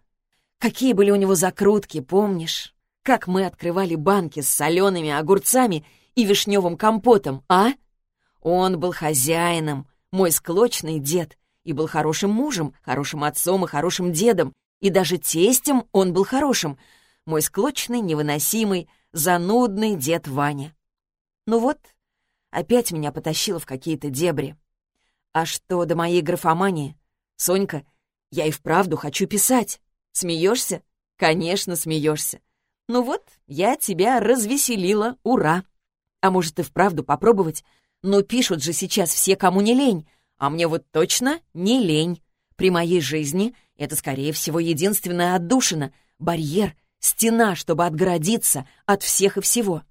Какие были у него закрутки, помнишь? Как мы открывали банки с солеными огурцами и вишневым компотом, а? Он был хозяином, мой склочный дед, и был хорошим мужем, хорошим отцом и хорошим дедом, и даже тестем он был хорошим, мой склочный, невыносимый, занудный дед Ваня. Ну вот, опять меня потащило в какие-то дебри. А что до моей графомании? Сонька — я и вправду хочу писать. Смеешься? Конечно, смеешься. Ну вот, я тебя развеселила, ура. А может и вправду попробовать? Но пишут же сейчас все, кому не лень. А мне вот точно не лень. При моей жизни это, скорее всего, единственная отдушина, барьер, стена, чтобы отгородиться от всех и всего.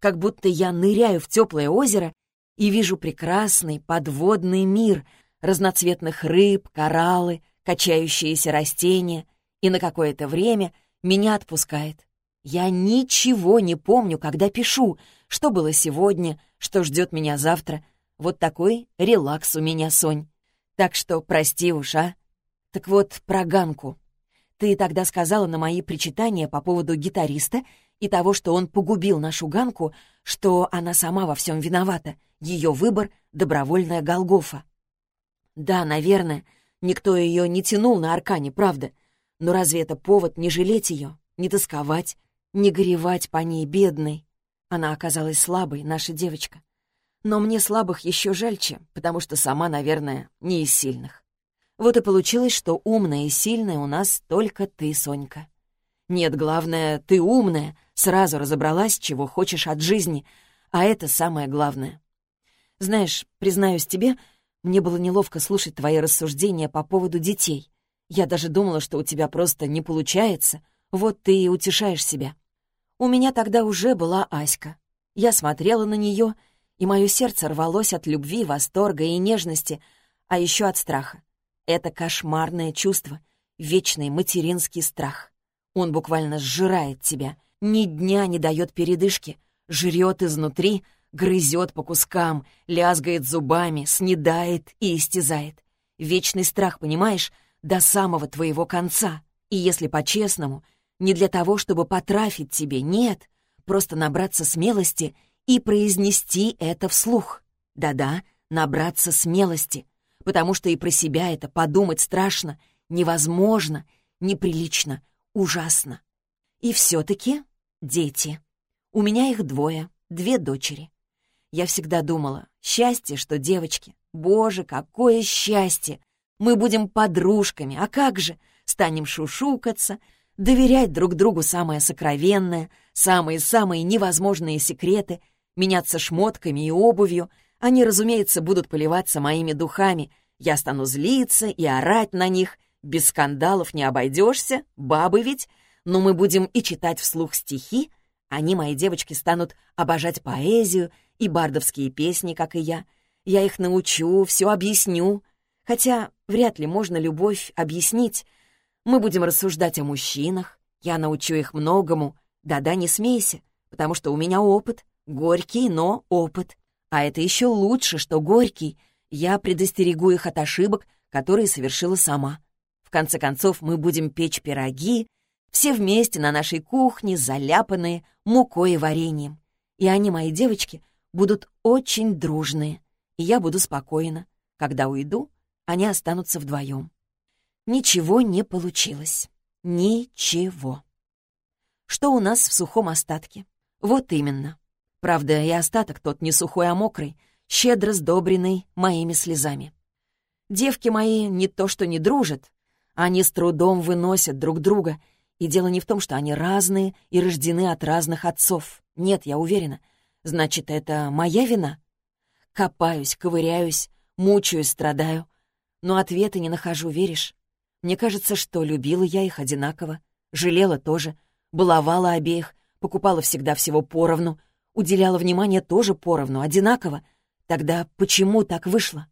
Как будто я ныряю в теплое озеро и вижу прекрасный подводный мир разноцветных рыб, кораллы, качающиеся растения, и на какое-то время меня отпускает. Я ничего не помню, когда пишу, что было сегодня, что ждет меня завтра. Вот такой релакс у меня, Сонь. Так что прости уж, а. Так вот, про Ганку. Ты тогда сказала на мои причитания по поводу гитариста и того, что он погубил нашу Ганку, что она сама во всем виновата. Ее выбор — добровольная Голгофа. Да, наверное, Никто ее не тянул на аркане, правда. Но разве это повод не жалеть ее, не тосковать, не горевать по ней, бедной? Она оказалась слабой, наша девочка. Но мне слабых еще жальче, потому что сама, наверное, не из сильных. Вот и получилось, что умная и сильная у нас только ты, Сонька. Нет, главное, ты умная, сразу разобралась, чего хочешь от жизни, а это самое главное. Знаешь, признаюсь тебе, мне было неловко слушать твои рассуждения по поводу детей. Я даже думала, что у тебя просто не получается. Вот ты и утешаешь себя. У меня тогда уже была Аська. Я смотрела на нее, и мое сердце рвалось от любви, восторга и нежности, а еще от страха. Это кошмарное чувство, вечный материнский страх. Он буквально сжирает тебя, Ни дня не дает передышки, жрет изнутри, грызет по кускам, лязгает зубами, снедает и истязает. Вечный страх, понимаешь, до самого твоего конца. И если по-честному, не для того, чтобы потрафить тебе, нет, просто набраться смелости и произнести это вслух. Да-да, набраться смелости, потому что и про себя это подумать страшно, невозможно, неприлично, ужасно. И все-таки дети. У меня их двое, две дочери. Я всегда думала, счастье, что девочки. Боже, какое счастье! Мы будем подружками, а как же? Станем шушукаться, доверять друг другу самое сокровенное, самые-самые невозможные секреты, меняться шмотками и обувью. Они, разумеется, будут поливаться моими духами. Я стану злиться и орать на них. Без скандалов не обойдешься, бабы ведь. Но мы будем и читать вслух стихи. Они, мои девочки, станут обожать поэзию и бардовские песни, как и я. Я их научу, все объясню. Хотя вряд ли можно любовь объяснить. Мы будем рассуждать о мужчинах. Я научу их многому. Да-да, не смейся, потому что у меня опыт. Горький, но опыт. А это еще лучше, что горький. Я предостерегу их от ошибок, которые совершила сама. В конце концов, мы будем печь пироги, все вместе на нашей кухне, заляпанные мукой и вареньем. И они, мои девочки, будут очень дружные. И я буду спокойна. Когда уйду, они останутся вдвоем. Ничего не получилось. Ничего. Что у нас в сухом остатке? Вот именно. Правда, и остаток тот не сухой, а мокрый, щедро сдобренный моими слезами. Девки мои не то что не дружат, они с трудом выносят друг друга, и дело не в том, что они разные и рождены от разных отцов. Нет, я уверена. Значит, это моя вина? Копаюсь, ковыряюсь, мучаюсь, страдаю. Но ответа не нахожу, веришь? Мне кажется, что любила я их одинаково, жалела тоже, баловала обеих, покупала всегда всего поровну, уделяла внимание тоже поровну, одинаково. Тогда почему так вышло?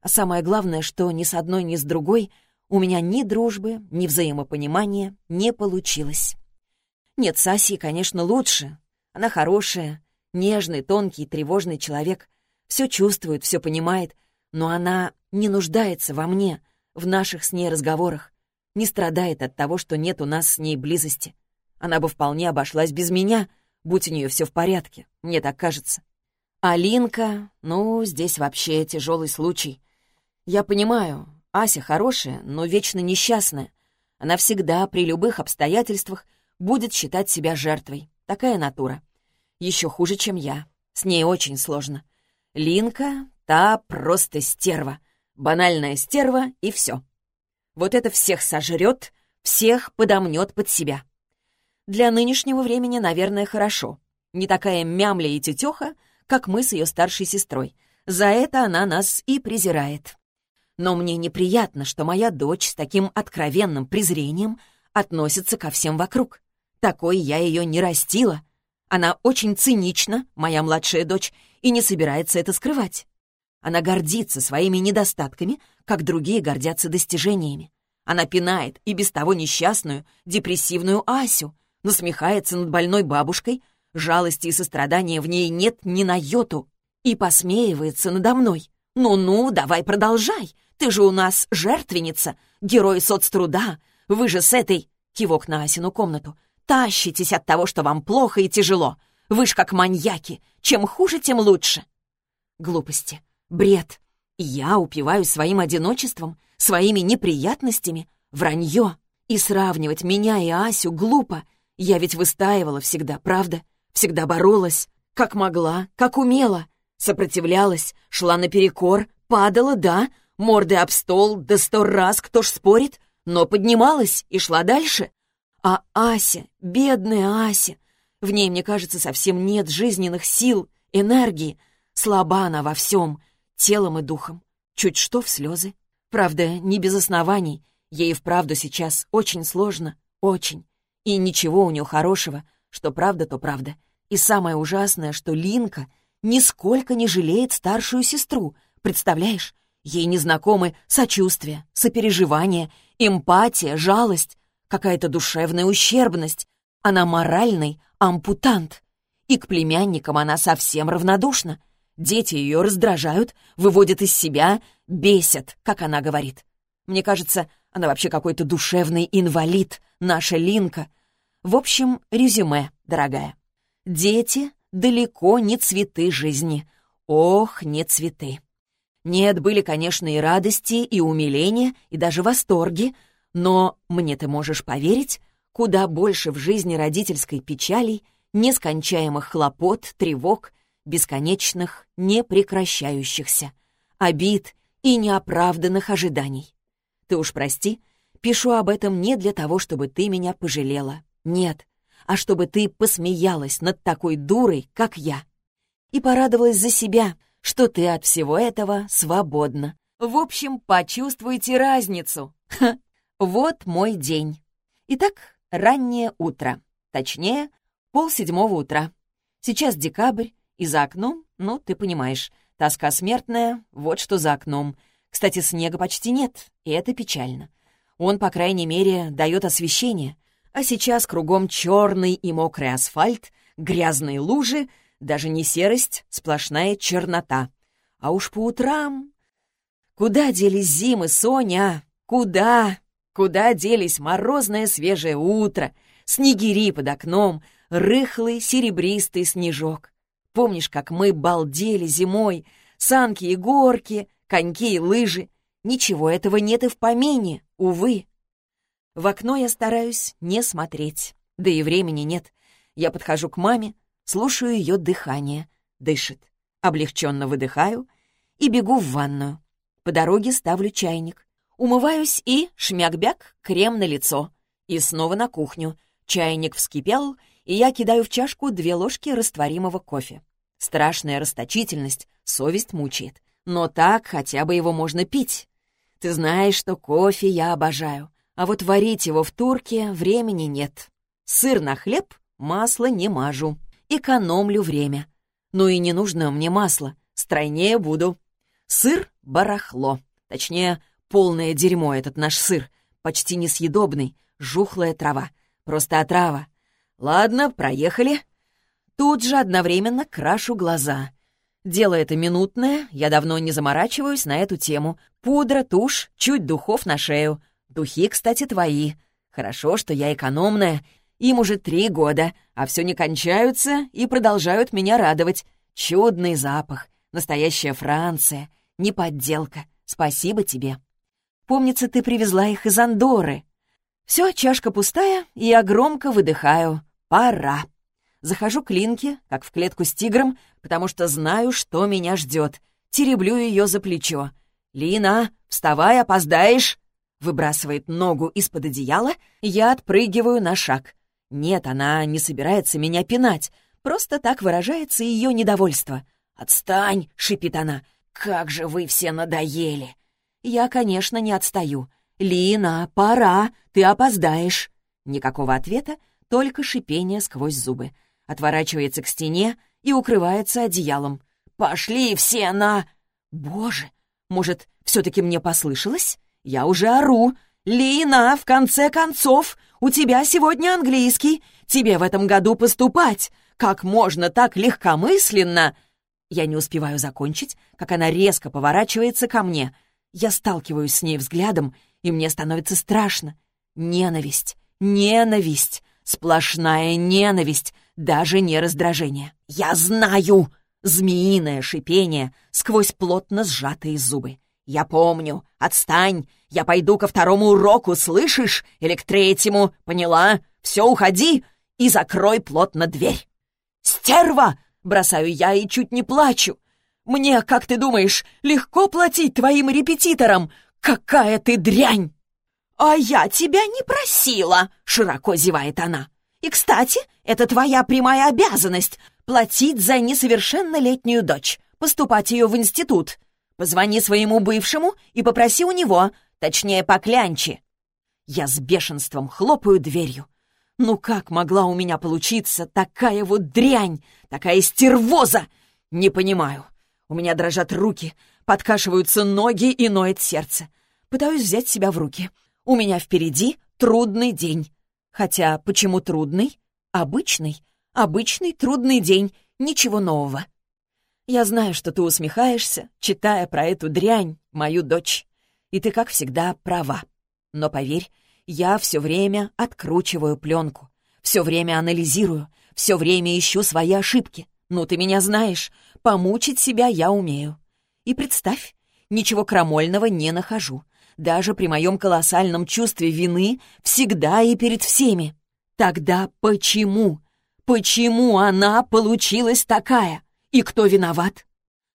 А самое главное, что ни с одной, ни с другой у меня ни дружбы, ни взаимопонимания не получилось. Нет, Саси, конечно, лучше. Она хорошая, нежный, тонкий, тревожный человек. Все чувствует, все понимает, но она не нуждается во мне — в наших с ней разговорах, не страдает от того, что нет у нас с ней близости. Она бы вполне обошлась без меня, будь у нее все в порядке, мне так кажется. Алинка, ну, здесь вообще тяжелый случай. Я понимаю, Ася хорошая, но вечно несчастная. Она всегда, при любых обстоятельствах, будет считать себя жертвой. Такая натура. Еще хуже, чем я. С ней очень сложно. Линка, та просто стерва. Банальная стерва и все. Вот это всех сожрет, всех подомнет под себя. Для нынешнего времени, наверное, хорошо. Не такая мямля и тетеха, как мы с ее старшей сестрой. За это она нас и презирает. Но мне неприятно, что моя дочь с таким откровенным презрением относится ко всем вокруг. Такой я ее не растила. Она очень цинична, моя младшая дочь, и не собирается это скрывать. Она гордится своими недостатками, как другие гордятся достижениями. Она пинает и без того несчастную, депрессивную Асю, насмехается над больной бабушкой, жалости и сострадания в ней нет ни на йоту, и посмеивается надо мной. «Ну-ну, давай продолжай, ты же у нас жертвенница, герой соцтруда, вы же с этой...» Кивок на Асину комнату. «Тащитесь от того, что вам плохо и тяжело. Вы ж как маньяки. Чем хуже, тем лучше». Глупости. Бред. Я упиваюсь своим одиночеством, своими неприятностями, вранье. И сравнивать меня и Асю глупо. Я ведь выстаивала всегда, правда? Всегда боролась, как могла, как умела. Сопротивлялась, шла наперекор, падала, да, морды об стол, да сто раз, кто ж спорит, но поднималась и шла дальше. А Ася, бедная Ася, в ней, мне кажется, совсем нет жизненных сил, энергии. Слаба она во всем — телом и духом. Чуть что в слезы. Правда, не без оснований. Ей вправду сейчас очень сложно, очень. И ничего у нее хорошего, что правда, то правда. И самое ужасное, что Линка нисколько не жалеет старшую сестру. Представляешь? Ей незнакомы сочувствие, сопереживание, эмпатия, жалость, какая-то душевная ущербность. Она моральный ампутант. И к племянникам она совсем равнодушна. Дети ее раздражают, выводят из себя, бесят, как она говорит. Мне кажется, она вообще какой-то душевный инвалид, наша Линка. В общем, резюме, дорогая. Дети далеко не цветы жизни. Ох, не цветы. Нет, были, конечно, и радости, и умиления, и даже восторги, но, мне ты можешь поверить, куда больше в жизни родительской печалей, нескончаемых хлопот, тревог, бесконечных, непрекращающихся, обид и неоправданных ожиданий. Ты уж прости, пишу об этом не для того, чтобы ты меня пожалела. Нет, а чтобы ты посмеялась над такой дурой, как я. И порадовалась за себя, что ты от всего этого свободна. В общем, почувствуйте разницу. Ха, вот мой день. Итак, раннее утро. Точнее, полседьмого утра. Сейчас декабрь, и за окном, ну, ты понимаешь, тоска смертная, вот что за окном. Кстати, снега почти нет, и это печально. Он, по крайней мере, дает освещение. А сейчас кругом черный и мокрый асфальт, грязные лужи, даже не серость, сплошная чернота. А уж по утрам... Куда делись зимы, Соня? Куда? Куда делись морозное свежее утро, снегири под окном, рыхлый серебристый снежок? Помнишь, как мы балдели зимой? Санки и горки, коньки и лыжи. Ничего этого нет и в помине, увы. В окно я стараюсь не смотреть, да и времени нет. Я подхожу к маме, слушаю ее дыхание. Дышит. Облегченно выдыхаю и бегу в ванную. По дороге ставлю чайник. Умываюсь и, шмяк-бяк, крем на лицо. И снова на кухню. Чайник вскипел, и я кидаю в чашку две ложки растворимого кофе. Страшная расточительность, совесть мучает. Но так хотя бы его можно пить. Ты знаешь, что кофе я обожаю. А вот варить его в турке времени нет. Сыр на хлеб, масло не мажу. Экономлю время. Ну и не нужно мне масло. Стройнее буду. Сыр — барахло. Точнее, полное дерьмо этот наш сыр. Почти несъедобный. Жухлая трава. Просто отрава. Ладно, проехали. Тут же одновременно крашу глаза. Дело это минутное, я давно не заморачиваюсь на эту тему. Пудра, тушь, чуть духов на шею. Духи, кстати, твои. Хорошо, что я экономная. Им уже три года, а все не кончаются и продолжают меня радовать. Чудный запах. Настоящая Франция. Не подделка. Спасибо тебе. Помнится, ты привезла их из Андоры. Все, чашка пустая, и я громко выдыхаю. Пора. Захожу к Линке, как в клетку с тигром, потому что знаю, что меня ждет. Тереблю ее за плечо. «Лина, вставай, опоздаешь!» Выбрасывает ногу из-под одеяла, я отпрыгиваю на шаг. Нет, она не собирается меня пинать, просто так выражается ее недовольство. «Отстань!» — шипит она. «Как же вы все надоели!» Я, конечно, не отстаю. «Лина, пора, ты опоздаешь!» Никакого ответа, только шипение сквозь зубы. Отворачивается к стене и укрывается одеялом. «Пошли все на...» «Боже, может, все-таки мне послышалось? Я уже ору. Лина, в конце концов, у тебя сегодня английский. Тебе в этом году поступать. Как можно так легкомысленно...» Я не успеваю закончить, как она резко поворачивается ко мне. Я сталкиваюсь с ней взглядом, и мне становится страшно. Ненависть, ненависть, сплошная ненависть, даже не раздражение. «Я знаю!» Змеиное шипение сквозь плотно сжатые зубы. «Я помню. Отстань. Я пойду ко второму уроку, слышишь? Или к третьему. Поняла? Все, уходи и закрой плотно дверь». «Стерва!» — бросаю я и чуть не плачу. «Мне, как ты думаешь, легко платить твоим репетиторам? Какая ты дрянь!» «А я тебя не просила!» — широко зевает она. «И, кстати, это твоя прямая обязанность — платить за несовершеннолетнюю дочь, поступать ее в институт. Позвони своему бывшему и попроси у него, точнее, поклянчи». Я с бешенством хлопаю дверью. Ну как могла у меня получиться такая вот дрянь, такая стервоза? Не понимаю. У меня дрожат руки, подкашиваются ноги и ноет сердце. Пытаюсь взять себя в руки. У меня впереди трудный день. Хотя почему трудный? Обычный, обычный трудный день, ничего нового. Я знаю, что ты усмехаешься, читая про эту дрянь, мою дочь. И ты, как всегда, права. Но поверь, я все время откручиваю пленку, все время анализирую, все время ищу свои ошибки. Ну, ты меня знаешь, помучить себя я умею. И представь, ничего крамольного не нахожу. Даже при моем колоссальном чувстве вины всегда и перед всеми. Тогда почему? Почему она получилась такая? И кто виноват?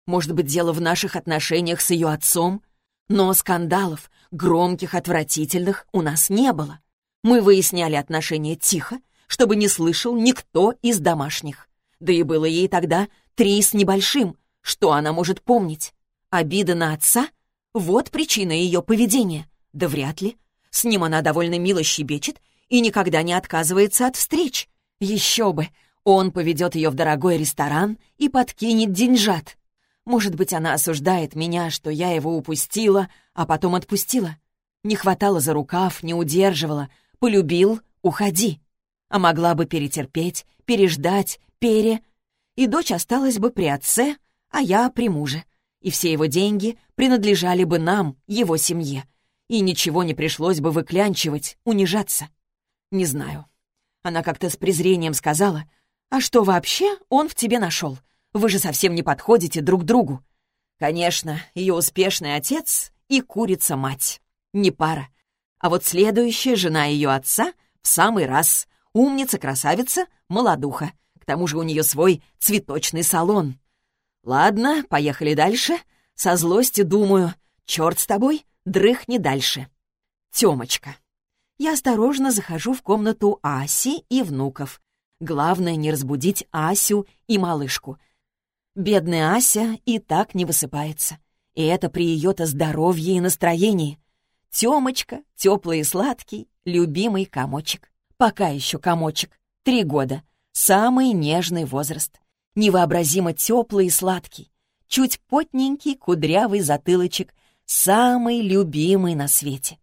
Может быть, дело в наших отношениях с ее отцом? Но скандалов, громких, отвратительных, у нас не было. Мы выясняли отношения тихо, чтобы не слышал никто из домашних. Да и было ей тогда три с небольшим. Что она может помнить? Обида на отца? Вот причина ее поведения. Да вряд ли. С ним она довольно мило щебечет и никогда не отказывается от встреч. Еще бы, он поведет ее в дорогой ресторан и подкинет деньжат. Может быть, она осуждает меня, что я его упустила, а потом отпустила. Не хватало за рукав, не удерживала. Полюбил — уходи. А могла бы перетерпеть, переждать, пере... И дочь осталась бы при отце, а я при муже. И все его деньги принадлежали бы нам, его семье. И ничего не пришлось бы выклянчивать, унижаться. Не знаю. Она как-то с презрением сказала, «А что вообще он в тебе нашел? Вы же совсем не подходите друг другу». Конечно, ее успешный отец и курица-мать. Не пара. А вот следующая жена ее отца в самый раз. Умница-красавица, молодуха. К тому же у нее свой цветочный салон. Ладно, поехали дальше. Со злости думаю, черт с тобой, дрыхни дальше. Темочка. Я осторожно захожу в комнату Аси и внуков. Главное не разбудить Асю и малышку. Бедная Ася и так не высыпается. И это при ее-то здоровье и настроении. Темочка, теплый и сладкий, любимый комочек. Пока еще комочек. Три года. Самый нежный возраст. Невообразимо теплый и сладкий. Чуть потненький, кудрявый затылочек. Самый любимый на свете.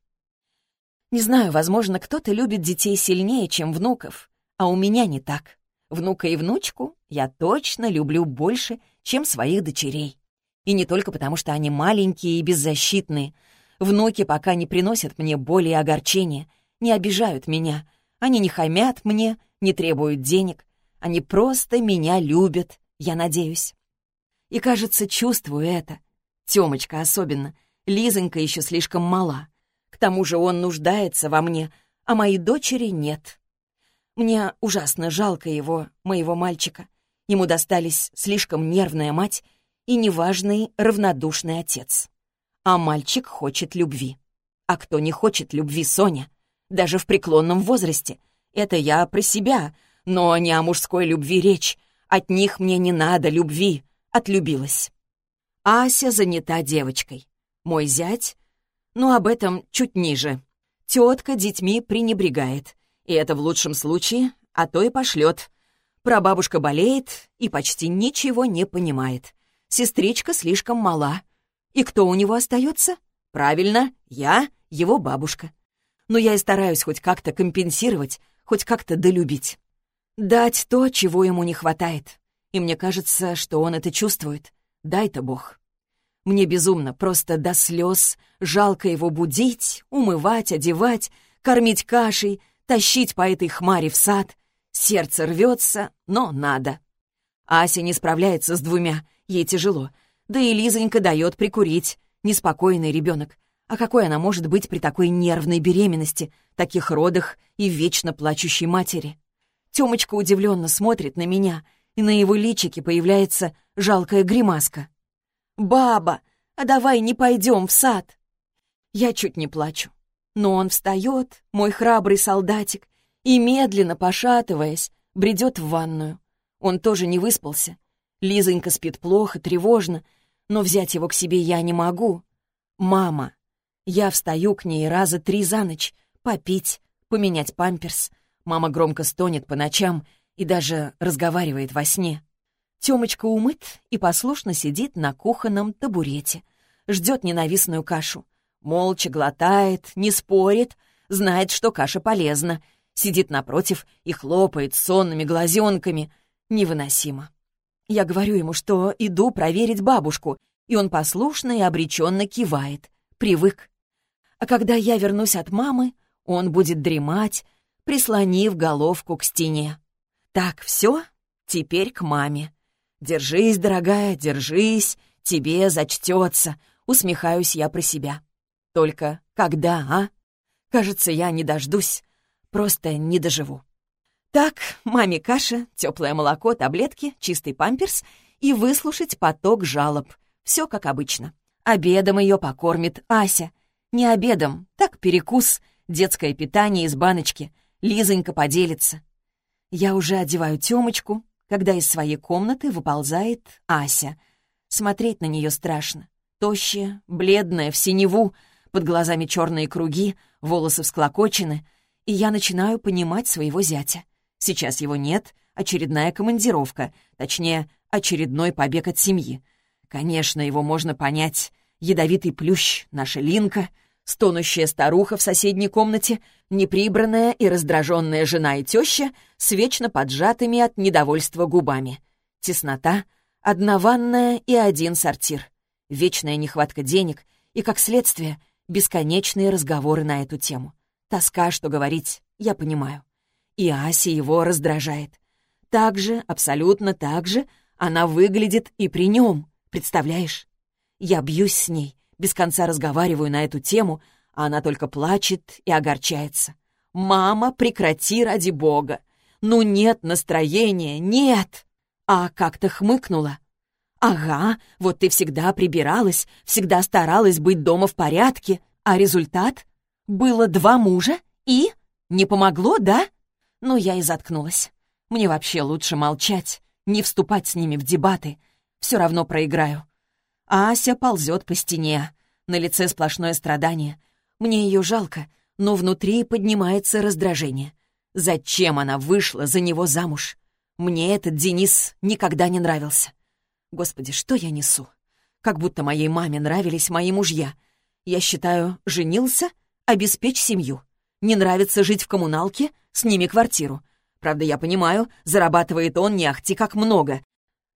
Не знаю, возможно, кто-то любит детей сильнее, чем внуков, а у меня не так. Внука и внучку я точно люблю больше, чем своих дочерей. И не только потому, что они маленькие и беззащитные. Внуки пока не приносят мне боли и огорчения, не обижают меня. Они не хамят мне, не требуют денег. Они просто меня любят, я надеюсь. И, кажется, чувствую это. Тёмочка особенно. Лизонька еще слишком мала. К тому же он нуждается во мне, а моей дочери нет. Мне ужасно жалко его, моего мальчика. Ему достались слишком нервная мать и неважный, равнодушный отец. А мальчик хочет любви. А кто не хочет любви, Соня? Даже в преклонном возрасте. Это я про себя, но не о мужской любви речь. От них мне не надо любви. Отлюбилась. Ася занята девочкой. Мой зять? Ну, об этом чуть ниже. Тетка детьми пренебрегает. И это в лучшем случае, а то и пошлет. Прабабушка болеет и почти ничего не понимает. Сестричка слишком мала. И кто у него остается? Правильно, я, его бабушка. Но я и стараюсь хоть как-то компенсировать, хоть как-то долюбить. Дать то, чего ему не хватает. И мне кажется, что он это чувствует. Дай-то Бог. Мне безумно, просто до слез, жалко его будить, умывать, одевать, кормить кашей, тащить по этой хмари в сад. Сердце рвется, но надо. Ася не справляется с двумя, ей тяжело. Да и Лизонька дает прикурить. Неспокойный ребенок. А какой она может быть при такой нервной беременности, таких родах и вечно плачущей матери? Тёмочка удивленно смотрит на меня, и на его личике появляется жалкая гримаска. «Баба, а давай не пойдем в сад!» Я чуть не плачу. Но он встает, мой храбрый солдатик, и, медленно пошатываясь, бредет в ванную. Он тоже не выспался. Лизонька спит плохо, тревожно, но взять его к себе я не могу. Мама. Я встаю к ней раза три за ночь, попить, поменять памперс. Мама громко стонет по ночам и даже разговаривает во сне. Тёмочка умыт и послушно сидит на кухонном табурете, ждет ненавистную кашу. Молча глотает, не спорит, знает, что каша полезна, Сидит напротив и хлопает сонными глазенками. Невыносимо. Я говорю ему, что иду проверить бабушку, и он послушно и обреченно кивает. Привык. А когда я вернусь от мамы, он будет дремать, прислонив головку к стене. Так, все, теперь к маме. Держись, дорогая, держись, тебе зачтется, усмехаюсь я про себя. Только когда, а? Кажется, я не дождусь, просто не доживу. Так, маме каша, теплое молоко, таблетки, чистый памперс и выслушать поток жалоб. Все как обычно. Обедом ее покормит Ася. Не обедом, так перекус, детское питание из баночки. Лизонька поделится. Я уже одеваю Тёмочку, когда из своей комнаты выползает Ася. Смотреть на нее страшно. Тощая, бледная, в синеву, под глазами черные круги, волосы всклокочены, и я начинаю понимать своего зятя. Сейчас его нет, очередная командировка, точнее, очередной побег от семьи. Конечно, его можно понять. Ядовитый плющ, наша Линка, стонущая старуха в соседней комнате, неприбранная и раздраженная жена и теща с вечно поджатыми от недовольства губами. Теснота, одна ванная и один сортир. Вечная нехватка денег и, как следствие, бесконечные разговоры на эту тему. Тоска, что говорить, я понимаю и Ася его раздражает. Так же, абсолютно так же, она выглядит и при нем, представляешь? Я бьюсь с ней, без конца разговариваю на эту тему, а она только плачет и огорчается. «Мама, прекрати ради бога! Ну нет настроения, нет!» А как-то хмыкнула. «Ага, вот ты всегда прибиралась, всегда старалась быть дома в порядке, а результат? Было два мужа и? Не помогло, да?» Ну, я и заткнулась. Мне вообще лучше молчать, не вступать с ними в дебаты. Все равно проиграю. Ася ползет по стене. На лице сплошное страдание. Мне ее жалко, но внутри поднимается раздражение. Зачем она вышла за него замуж? Мне этот Денис никогда не нравился. Господи, что я несу? Как будто моей маме нравились мои мужья. Я считаю, женился — обеспечь семью. Не нравится жить в коммуналке? Сними квартиру. Правда, я понимаю, зарабатывает он не ахти как много.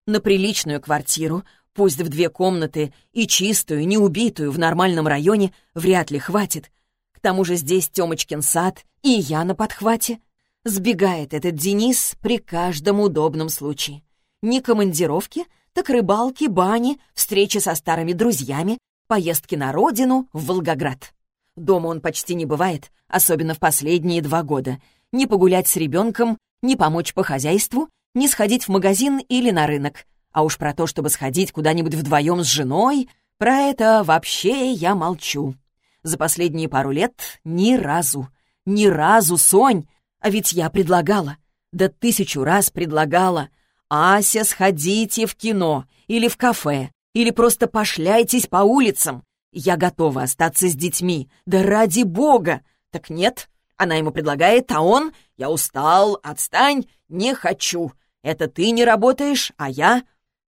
На приличную квартиру, пусть в две комнаты, и чистую, не убитую в нормальном районе, вряд ли хватит. К тому же здесь Тёмочкин сад, и я на подхвате. Сбегает этот Денис при каждом удобном случае. Не командировки, так рыбалки, бани, встречи со старыми друзьями, поездки на родину, в Волгоград. Дома он почти не бывает, особенно в последние два года. Не погулять с ребенком, не помочь по хозяйству, не сходить в магазин или на рынок. А уж про то, чтобы сходить куда-нибудь вдвоем с женой, про это вообще я молчу. За последние пару лет ни разу. Ни разу, Сонь! А ведь я предлагала. Да тысячу раз предлагала. «Ася, сходите в кино или в кафе, или просто пошляйтесь по улицам. Я готова остаться с детьми. Да ради бога! Так нет, она ему предлагает, а он... Я устал, отстань, не хочу. Это ты не работаешь, а я...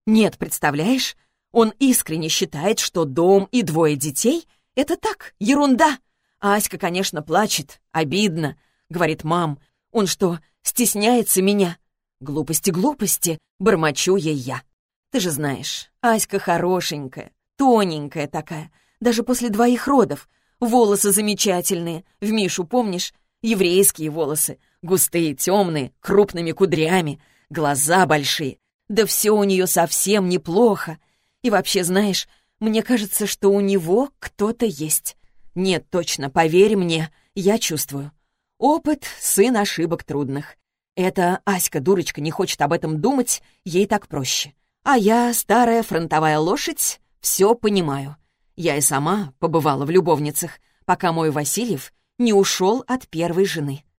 Нет, представляешь? Он искренне считает, что дом и двое детей — это так, ерунда. Аська, конечно, плачет, обидно. Говорит, мам, он что, стесняется меня? Глупости, глупости, бормочу ей я. Ты же знаешь, Аська хорошенькая, тоненькая такая, даже после двоих родов. Волосы замечательные. В Мишу, помнишь? Еврейские волосы. Густые, темные, крупными кудрями. Глаза большие. Да все у нее совсем неплохо. И вообще, знаешь, мне кажется, что у него кто-то есть. Нет, точно, поверь мне, я чувствую. Опыт — сын ошибок трудных. Это Аська, дурочка, не хочет об этом думать, ей так проще. А я, старая фронтовая лошадь, все понимаю. Я и сама побывала в любовницах, пока мой Васильев не ушел от первой жены.